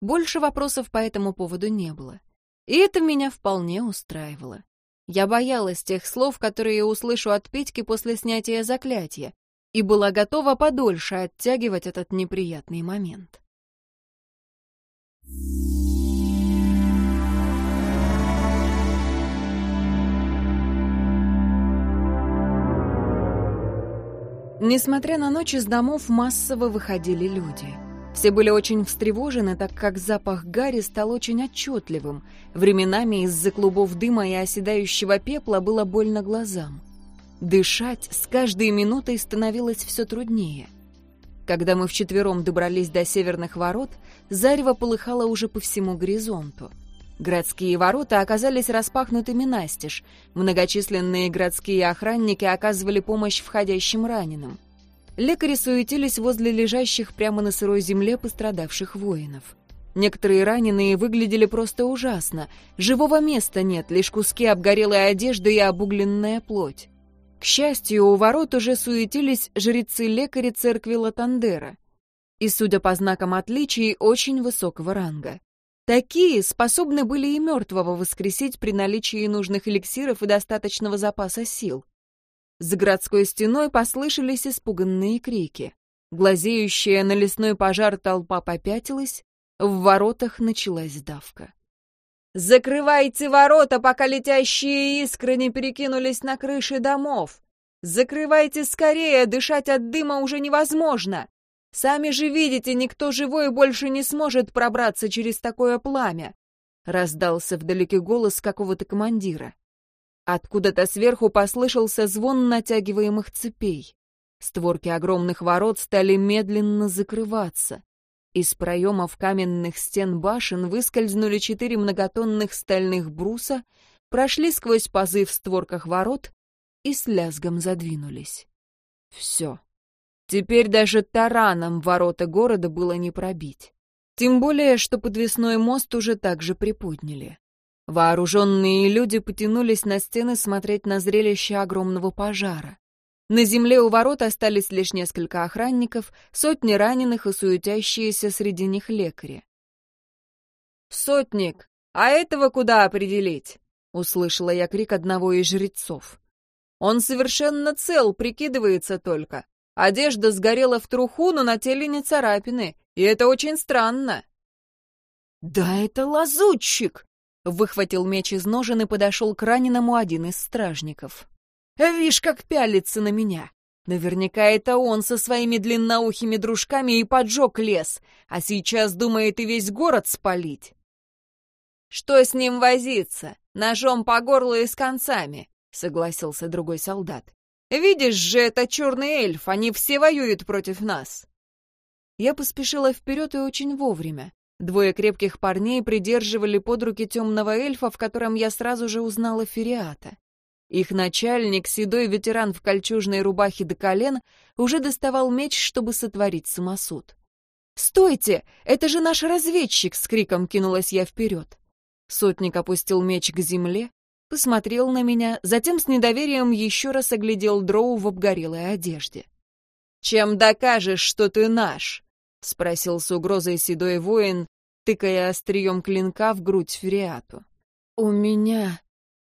Больше вопросов по этому поводу не было. И это меня вполне устраивало. Я боялась тех слов, которые услышу от Петьки после снятия заклятия, и была готова подольше оттягивать этот неприятный момент. Несмотря на ночь, из домов массово выходили люди — все были очень встревожены, так как запах гари стал очень отчетливым. Временами из-за клубов дыма и оседающего пепла было больно глазам. Дышать с каждой минутой становилось все труднее. Когда мы вчетвером добрались до северных ворот, зарево полыхало уже по всему горизонту. Городские ворота оказались распахнутыми настежь. Многочисленные городские охранники оказывали помощь входящим раненым. Лекари суетились возле лежащих прямо на сырой земле пострадавших воинов. Некоторые раненые выглядели просто ужасно. Живого места нет, лишь куски обгорелой одежды и обугленная плоть. К счастью, у ворот уже суетились жрецы-лекари церкви Латандера. и, судя по знакам отличий, очень высокого ранга. Такие способны были и мертвого воскресить при наличии нужных эликсиров и достаточного запаса сил. За городской стеной послышались испуганные крики. Глазеющая на лесной пожар толпа попятилась, в воротах началась давка. «Закрывайте ворота, пока летящие искры не перекинулись на крыши домов! Закрывайте скорее, дышать от дыма уже невозможно! Сами же видите, никто живой больше не сможет пробраться через такое пламя!» Раздался вдалеке голос какого-то командира. Откуда-то сверху послышался звон натягиваемых цепей. Створки огромных ворот стали медленно закрываться. Из проемов каменных стен башен выскользнули четыре многотонных стальных бруса, прошли сквозь пазы в створках ворот и с лязгом задвинулись. Все. Теперь даже тараном ворота города было не пробить. Тем более, что подвесной мост уже также приподняли. Вооруженные люди потянулись на стены смотреть на зрелище огромного пожара. На земле у ворот остались лишь несколько охранников, сотни раненых и суетящиеся среди них лекари. «Сотник, а этого куда определить?» — услышала я крик одного из жрецов. «Он совершенно цел, прикидывается только. Одежда сгорела в труху, но на теле не царапины, и это очень странно». «Да это лазутчик!» — выхватил меч из ножен и подошел к раненому один из стражников. Вишь, как пялится на меня. Наверняка это он со своими длинноухими дружками и поджег лес, а сейчас думает и весь город спалить. «Что с ним возиться? Ножом по горлу и с концами», — согласился другой солдат. «Видишь же, это черный эльф, они все воюют против нас». Я поспешила вперед и очень вовремя. Двое крепких парней придерживали под руки темного эльфа, в котором я сразу же узнала Фериата. Их начальник, седой ветеран в кольчужной рубахе до колен, уже доставал меч, чтобы сотворить самосуд. «Стойте! Это же наш разведчик!» — с криком кинулась я вперед. Сотник опустил меч к земле, посмотрел на меня, затем с недоверием еще раз оглядел дроу в обгорелой одежде. «Чем докажешь, что ты наш?» — спросил с угрозой седой воин, тыкая острием клинка в грудь Фериату. «У меня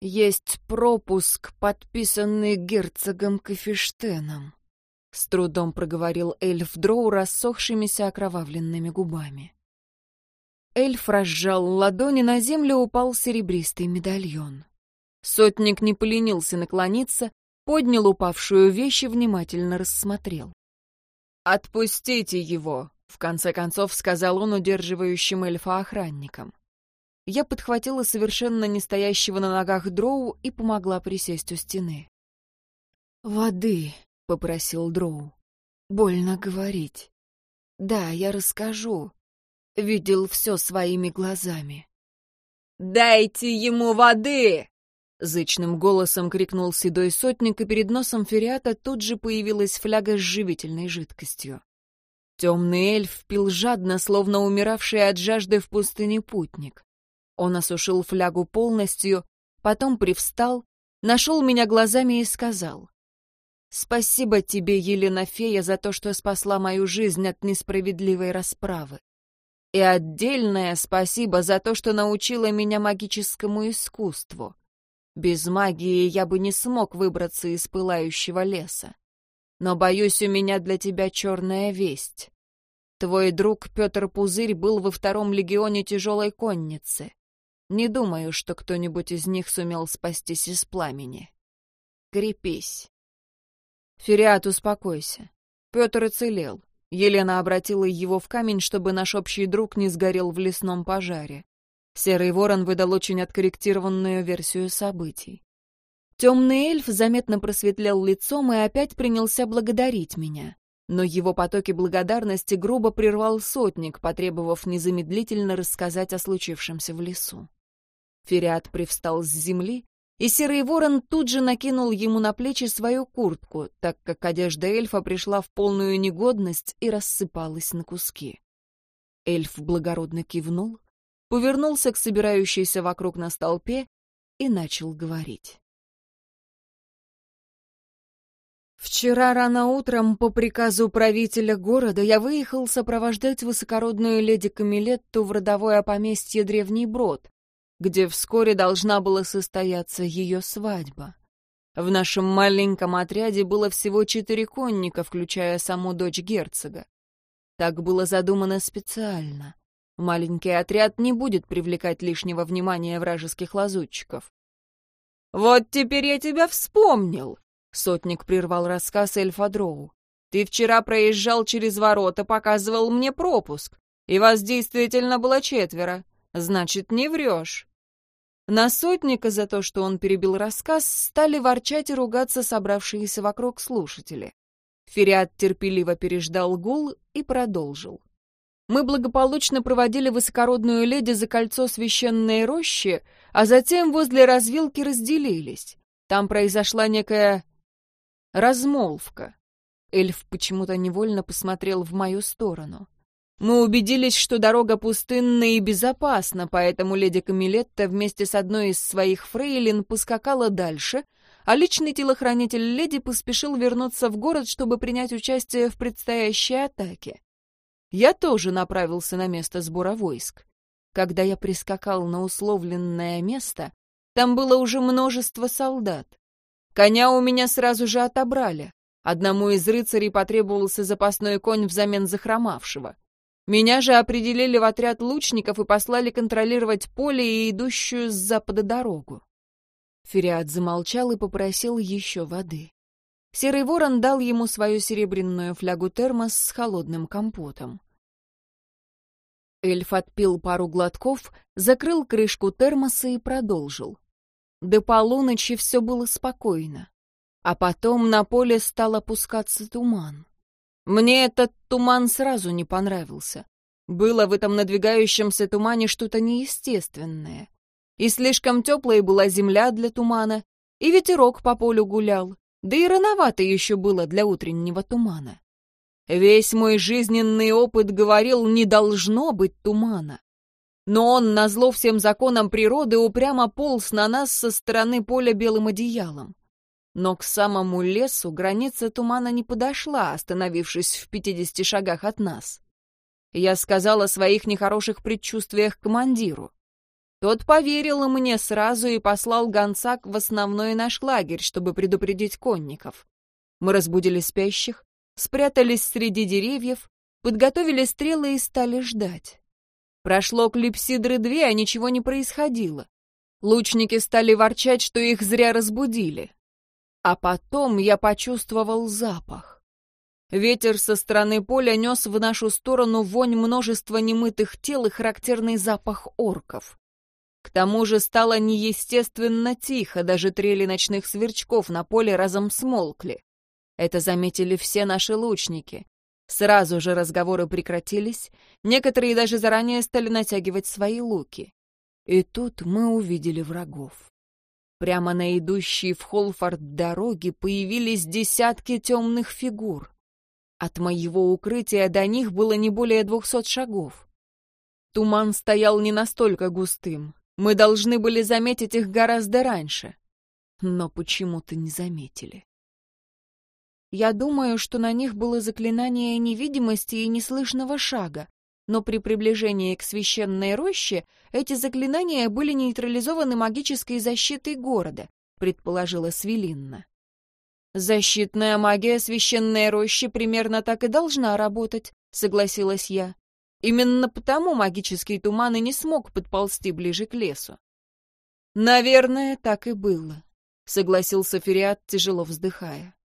есть пропуск, подписанный герцогом Кафештеном. С трудом проговорил эльф Дроу рассохшимися окровавленными губами. Эльф разжал ладони, на землю упал серебристый медальон. Сотник не поленился наклониться, поднял упавшую вещь и внимательно рассмотрел. «Отпустите его!» — в конце концов сказал он удерживающим эльфа охранникам. Я подхватила совершенно не стоящего на ногах Дроу и помогла присесть у стены. «Воды», — попросил Дроу. «Больно говорить. Да, я расскажу. Видел все своими глазами». «Дайте ему воды!» Зычным голосом крикнул седой сотник, и перед носом Фериата тут же появилась фляга с живительной жидкостью. Темный эльф пил жадно, словно умиравший от жажды в пустыне путник. Он осушил флягу полностью, потом привстал, нашел меня глазами и сказал. «Спасибо тебе, Елена Фея, за то, что спасла мою жизнь от несправедливой расправы. И отдельное спасибо за то, что научила меня магическому искусству. Без магии я бы не смог выбраться из пылающего леса. Но, боюсь, у меня для тебя черная весть. Твой друг Петр Пузырь был во втором легионе тяжелой конницы. Не думаю, что кто-нибудь из них сумел спастись из пламени. Крепись. Фериат, успокойся. Петр оцелел. Елена обратила его в камень, чтобы наш общий друг не сгорел в лесном пожаре. Серый ворон выдал очень откорректированную версию событий. Темный эльф заметно просветлел лицом и опять принялся благодарить меня. Но его потоки благодарности грубо прервал сотник, потребовав незамедлительно рассказать о случившемся в лесу. Фериат привстал с земли, и серый ворон тут же накинул ему на плечи свою куртку, так как одежда эльфа пришла в полную негодность и рассыпалась на куски. Эльф благородно кивнул, повернулся к собирающейся вокруг на столпе и начал говорить. Вчера рано утром по приказу правителя города я выехал сопровождать высокородную леди Камилетту в родовое поместье Древний Брод, где вскоре должна была состояться ее свадьба. В нашем маленьком отряде было всего четыре конника, включая саму дочь герцога. Так было задумано специально. Маленький отряд не будет привлекать лишнего внимания вражеских лазутчиков. «Вот теперь я тебя вспомнил!» Сотник прервал рассказ эльфа Дроу. «Ты вчера проезжал через ворота, показывал мне пропуск, и вас действительно было четверо. Значит, не врешь». На сотника за то, что он перебил рассказ, стали ворчать и ругаться собравшиеся вокруг слушатели. Фериат терпеливо переждал гул и продолжил. Мы благополучно проводили высокородную леди за кольцо священной рощи, а затем возле развилки разделились. Там произошла некая Размолвка. Эльф почему-то невольно посмотрел в мою сторону. Мы убедились, что дорога пустынна и безопасна, поэтому леди Камилетта вместе с одной из своих фрейлин поскакала дальше, а личный телохранитель леди поспешил вернуться в город, чтобы принять участие в предстоящей атаке. Я тоже направился на место сбора войск. Когда я прискакал на условленное место, там было уже множество солдат. Коня у меня сразу же отобрали. Одному из рыцарей потребовался запасной конь взамен захромавшего. Меня же определили в отряд лучников и послали контролировать поле и идущую с запада дорогу. Фериат замолчал и попросил еще воды. Серый ворон дал ему свою серебряную флягу термос с холодным компотом. Эльф отпил пару глотков, закрыл крышку термоса и продолжил. До полуночи все было спокойно. А потом на поле стал опускаться туман. Мне этот туман сразу не понравился. Было в этом надвигающемся тумане что-то неестественное. И слишком теплой была земля для тумана, и ветерок по полю гулял, да и рановато еще было для утреннего тумана. Весь мой жизненный опыт говорил, не должно быть тумана но он, назло всем законам природы, упрямо полз на нас со стороны поля белым одеялом. Но к самому лесу граница тумана не подошла, остановившись в пятидесяти шагах от нас. Я сказал о своих нехороших предчувствиях командиру. Тот поверил мне сразу и послал гонца в основной наш лагерь, чтобы предупредить конников. Мы разбудили спящих, спрятались среди деревьев, подготовили стрелы и стали ждать. Прошло клипсидры две, а ничего не происходило. Лучники стали ворчать, что их зря разбудили. А потом я почувствовал запах. Ветер со стороны поля нес в нашу сторону вонь множества немытых тел и характерный запах орков. К тому же стало неестественно тихо, даже трели ночных сверчков на поле разом смолкли. Это заметили все наши лучники. Сразу же разговоры прекратились, некоторые даже заранее стали натягивать свои луки. И тут мы увидели врагов. Прямо на идущей в Холфорд дороге появились десятки темных фигур. От моего укрытия до них было не более двухсот шагов. Туман стоял не настолько густым. Мы должны были заметить их гораздо раньше. Но почему-то не заметили. Я думаю, что на них было заклинание невидимости и неслышного шага, но при приближении к священной роще эти заклинания были нейтрализованы магической защитой города, предположила Свелинна. «Защитная магия священной рощи примерно так и должна работать», — согласилась я. «Именно потому магический туман и не смог подползти ближе к лесу». «Наверное, так и было», — согласился Фериат, тяжело вздыхая.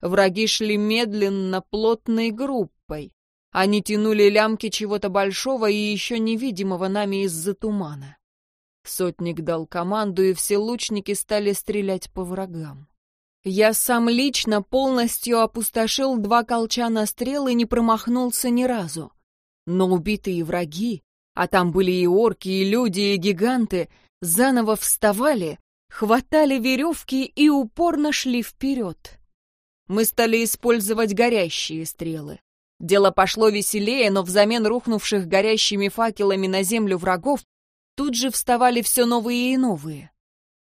Враги шли медленно, плотной группой. Они тянули лямки чего-то большого и еще невидимого нами из-за тумана. Сотник дал команду, и все лучники стали стрелять по врагам. Я сам лично полностью опустошил два колчана стрел и не промахнулся ни разу. Но убитые враги, а там были и орки, и люди, и гиганты, заново вставали, хватали веревки и упорно шли вперед мы стали использовать горящие стрелы. Дело пошло веселее, но взамен рухнувших горящими факелами на землю врагов тут же вставали все новые и новые.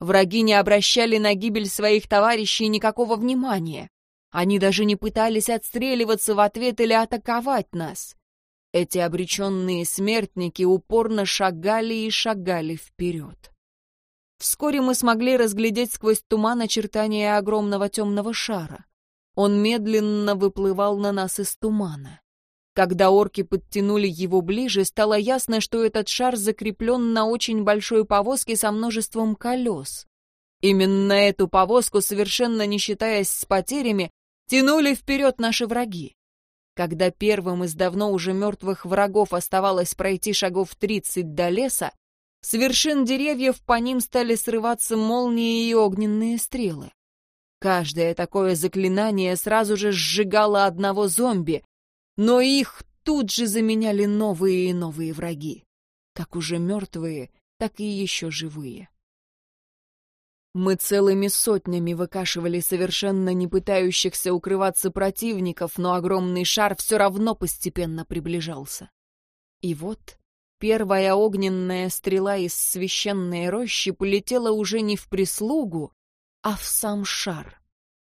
Враги не обращали на гибель своих товарищей никакого внимания. Они даже не пытались отстреливаться в ответ или атаковать нас. Эти обреченные смертники упорно шагали и шагали вперед. Вскоре мы смогли разглядеть сквозь туман очертания огромного темного шара. Он медленно выплывал на нас из тумана. Когда орки подтянули его ближе, стало ясно, что этот шар закреплен на очень большой повозке со множеством колес. Именно эту повозку, совершенно не считаясь с потерями, тянули вперед наши враги. Когда первым из давно уже мертвых врагов оставалось пройти шагов тридцать до леса, с вершин деревьев по ним стали срываться молнии и огненные стрелы. Каждое такое заклинание сразу же сжигало одного зомби, но их тут же заменяли новые и новые враги, как уже мертвые, так и еще живые. Мы целыми сотнями выкашивали совершенно не пытающихся укрываться противников, но огромный шар все равно постепенно приближался. И вот первая огненная стрела из священной рощи полетела уже не в прислугу, а в сам шар.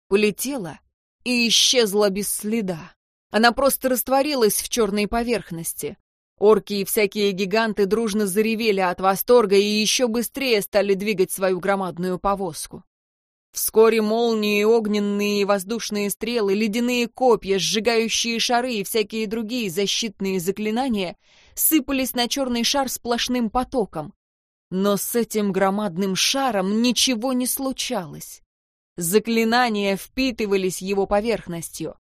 Полетела и исчезла без следа. Она просто растворилась в черной поверхности. Орки и всякие гиганты дружно заревели от восторга и еще быстрее стали двигать свою громадную повозку. Вскоре молнии, огненные и воздушные стрелы, ледяные копья, сжигающие шары и всякие другие защитные заклинания сыпались на черный шар сплошным потоком. Но с этим громадным шаром ничего не случалось. Заклинания впитывались его поверхностью.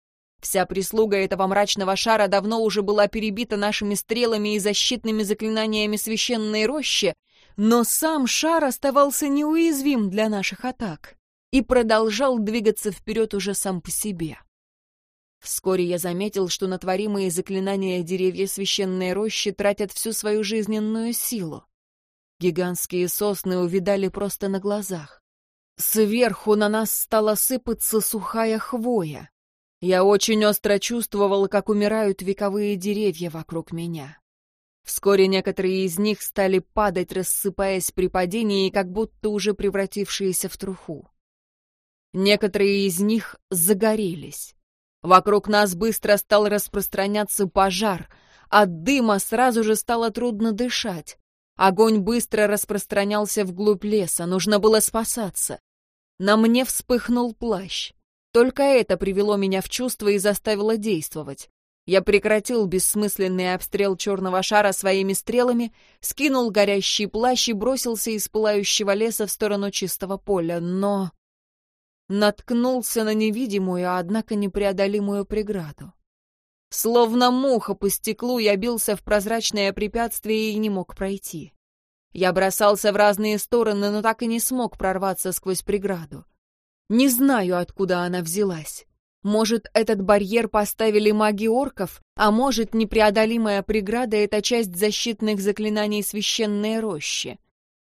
Вся прислуга этого мрачного шара давно уже была перебита нашими стрелами и защитными заклинаниями священной рощи, но сам шар оставался неуязвим для наших атак и продолжал двигаться вперед уже сам по себе. Вскоре я заметил, что натворимые заклинания деревья священной рощи тратят всю свою жизненную силу. Гигантские сосны увидали просто на глазах. Сверху на нас стала сыпаться сухая хвоя. Я очень остро чувствовал, как умирают вековые деревья вокруг меня. Вскоре некоторые из них стали падать, рассыпаясь при падении, как будто уже превратившиеся в труху. Некоторые из них загорелись. Вокруг нас быстро стал распространяться пожар. От дыма сразу же стало трудно дышать. Огонь быстро распространялся вглубь леса, нужно было спасаться. На мне вспыхнул плащ. Только это привело меня в чувство и заставило действовать. Я прекратил бессмысленный обстрел черного шара своими стрелами, скинул горящий плащ и бросился из пылающего леса в сторону чистого поля, но... Наткнулся на невидимую, однако непреодолимую преграду. Словно муха по стеклу я бился в прозрачное препятствие и не мог пройти. Я бросался в разные стороны, но так и не смог прорваться сквозь преграду. Не знаю, откуда она взялась. Может, этот барьер поставили маги орков, а может, непреодолимая преграда — это часть защитных заклинаний священной рощи.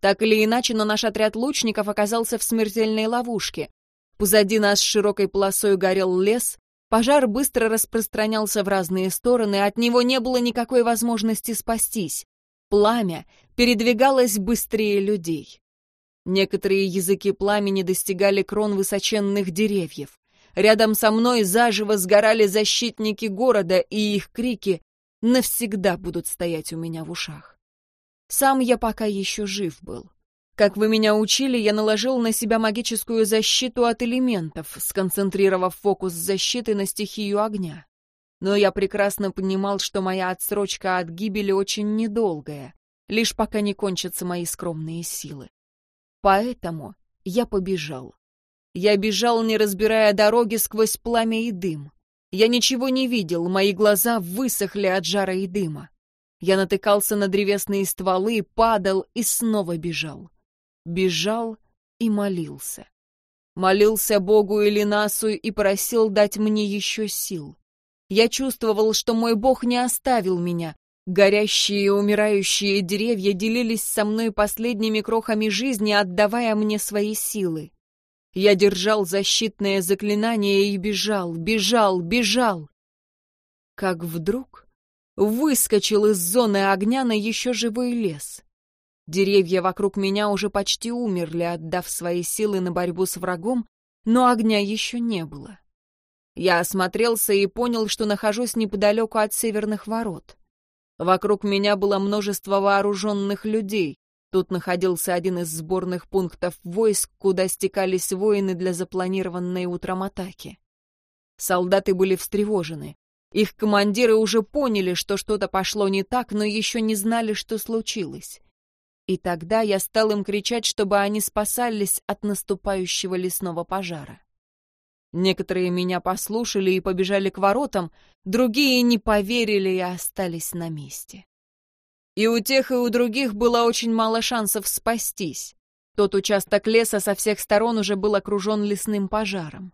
Так или иначе, но наш отряд лучников оказался в смертельной ловушке. Позади нас широкой полосой горел лес, пожар быстро распространялся в разные стороны, от него не было никакой возможности спастись. Пламя передвигалось быстрее людей. Некоторые языки пламени достигали крон высоченных деревьев. Рядом со мной заживо сгорали защитники города, и их крики навсегда будут стоять у меня в ушах. Сам я пока еще жив был. Как вы меня учили, я наложил на себя магическую защиту от элементов, сконцентрировав фокус защиты на стихию огня. Но я прекрасно понимал, что моя отсрочка от гибели очень недолгая, лишь пока не кончатся мои скромные силы. Поэтому я побежал. Я бежал, не разбирая дороги сквозь пламя и дым. Я ничего не видел, мои глаза высохли от жара и дыма. Я натыкался на древесные стволы, падал и снова бежал. Бежал и молился. Молился Богу или Насу и просил дать мне еще сил. Я чувствовал, что мой Бог не оставил меня, Горящие и умирающие деревья делились со мной последними крохами жизни, отдавая мне свои силы. Я держал защитное заклинание и бежал, бежал, бежал. Как вдруг выскочил из зоны огня на еще живой лес. Деревья вокруг меня уже почти умерли, отдав свои силы на борьбу с врагом, но огня еще не было. Я осмотрелся и понял, что нахожусь неподалеку от северных ворот. Вокруг меня было множество вооруженных людей. Тут находился один из сборных пунктов войск, куда стекались воины для запланированной утром атаки. Солдаты были встревожены. Их командиры уже поняли, что что-то пошло не так, но еще не знали, что случилось. И тогда я стал им кричать, чтобы они спасались от наступающего лесного пожара. Некоторые меня послушали и побежали к воротам, другие не поверили и остались на месте. И у тех, и у других было очень мало шансов спастись. Тот участок леса со всех сторон уже был окружен лесным пожаром.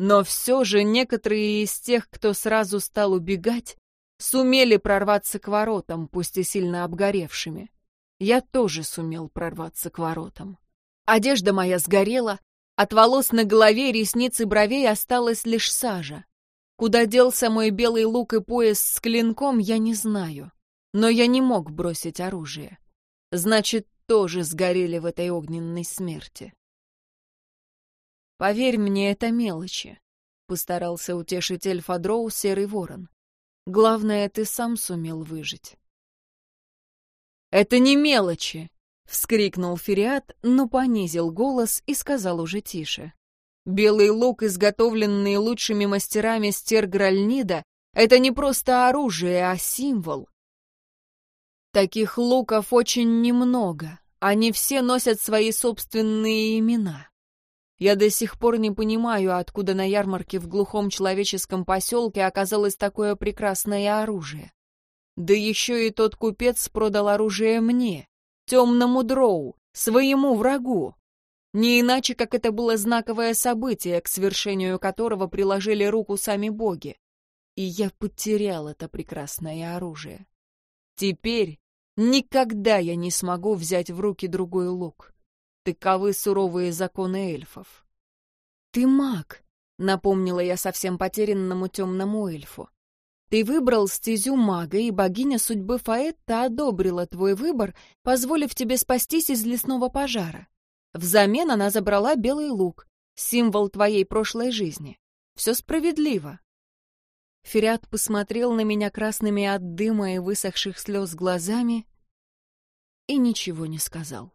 Но все же некоторые из тех, кто сразу стал убегать, сумели прорваться к воротам, пусть и сильно обгоревшими. Я тоже сумел прорваться к воротам. Одежда моя сгорела, от волос на голове, ресниц и бровей осталась лишь сажа. Куда делся мой белый лук и пояс с клинком, я не знаю. Но я не мог бросить оружие. Значит, тоже сгорели в этой огненной смерти. Поверь мне, это мелочи, — постарался утешить эльфа Дроу Серый Ворон. Главное, ты сам сумел выжить. «Это не мелочи!» — вскрикнул Фериат, но понизил голос и сказал уже тише. «Белый лук, изготовленный лучшими мастерами Стергральнида, это не просто оружие, а символ. Таких луков очень немного, они все носят свои собственные имена. Я до сих пор не понимаю, откуда на ярмарке в глухом человеческом поселке оказалось такое прекрасное оружие. Да еще и тот купец продал оружие мне, темному дроу, своему врагу. Не иначе, как это было знаковое событие, к свершению которого приложили руку сами боги. И я потерял это прекрасное оружие. Теперь никогда я не смогу взять в руки другой лук. Таковы суровые законы эльфов. «Ты маг», — напомнила я совсем потерянному темному эльфу. «Ты выбрал стезю мага, и богиня судьбы Фаэтта одобрила твой выбор, позволив тебе спастись из лесного пожара. Взамен она забрала белый лук, символ твоей прошлой жизни. Все справедливо». Фериат посмотрел на меня красными от дыма и высохших слез глазами и ничего не сказал.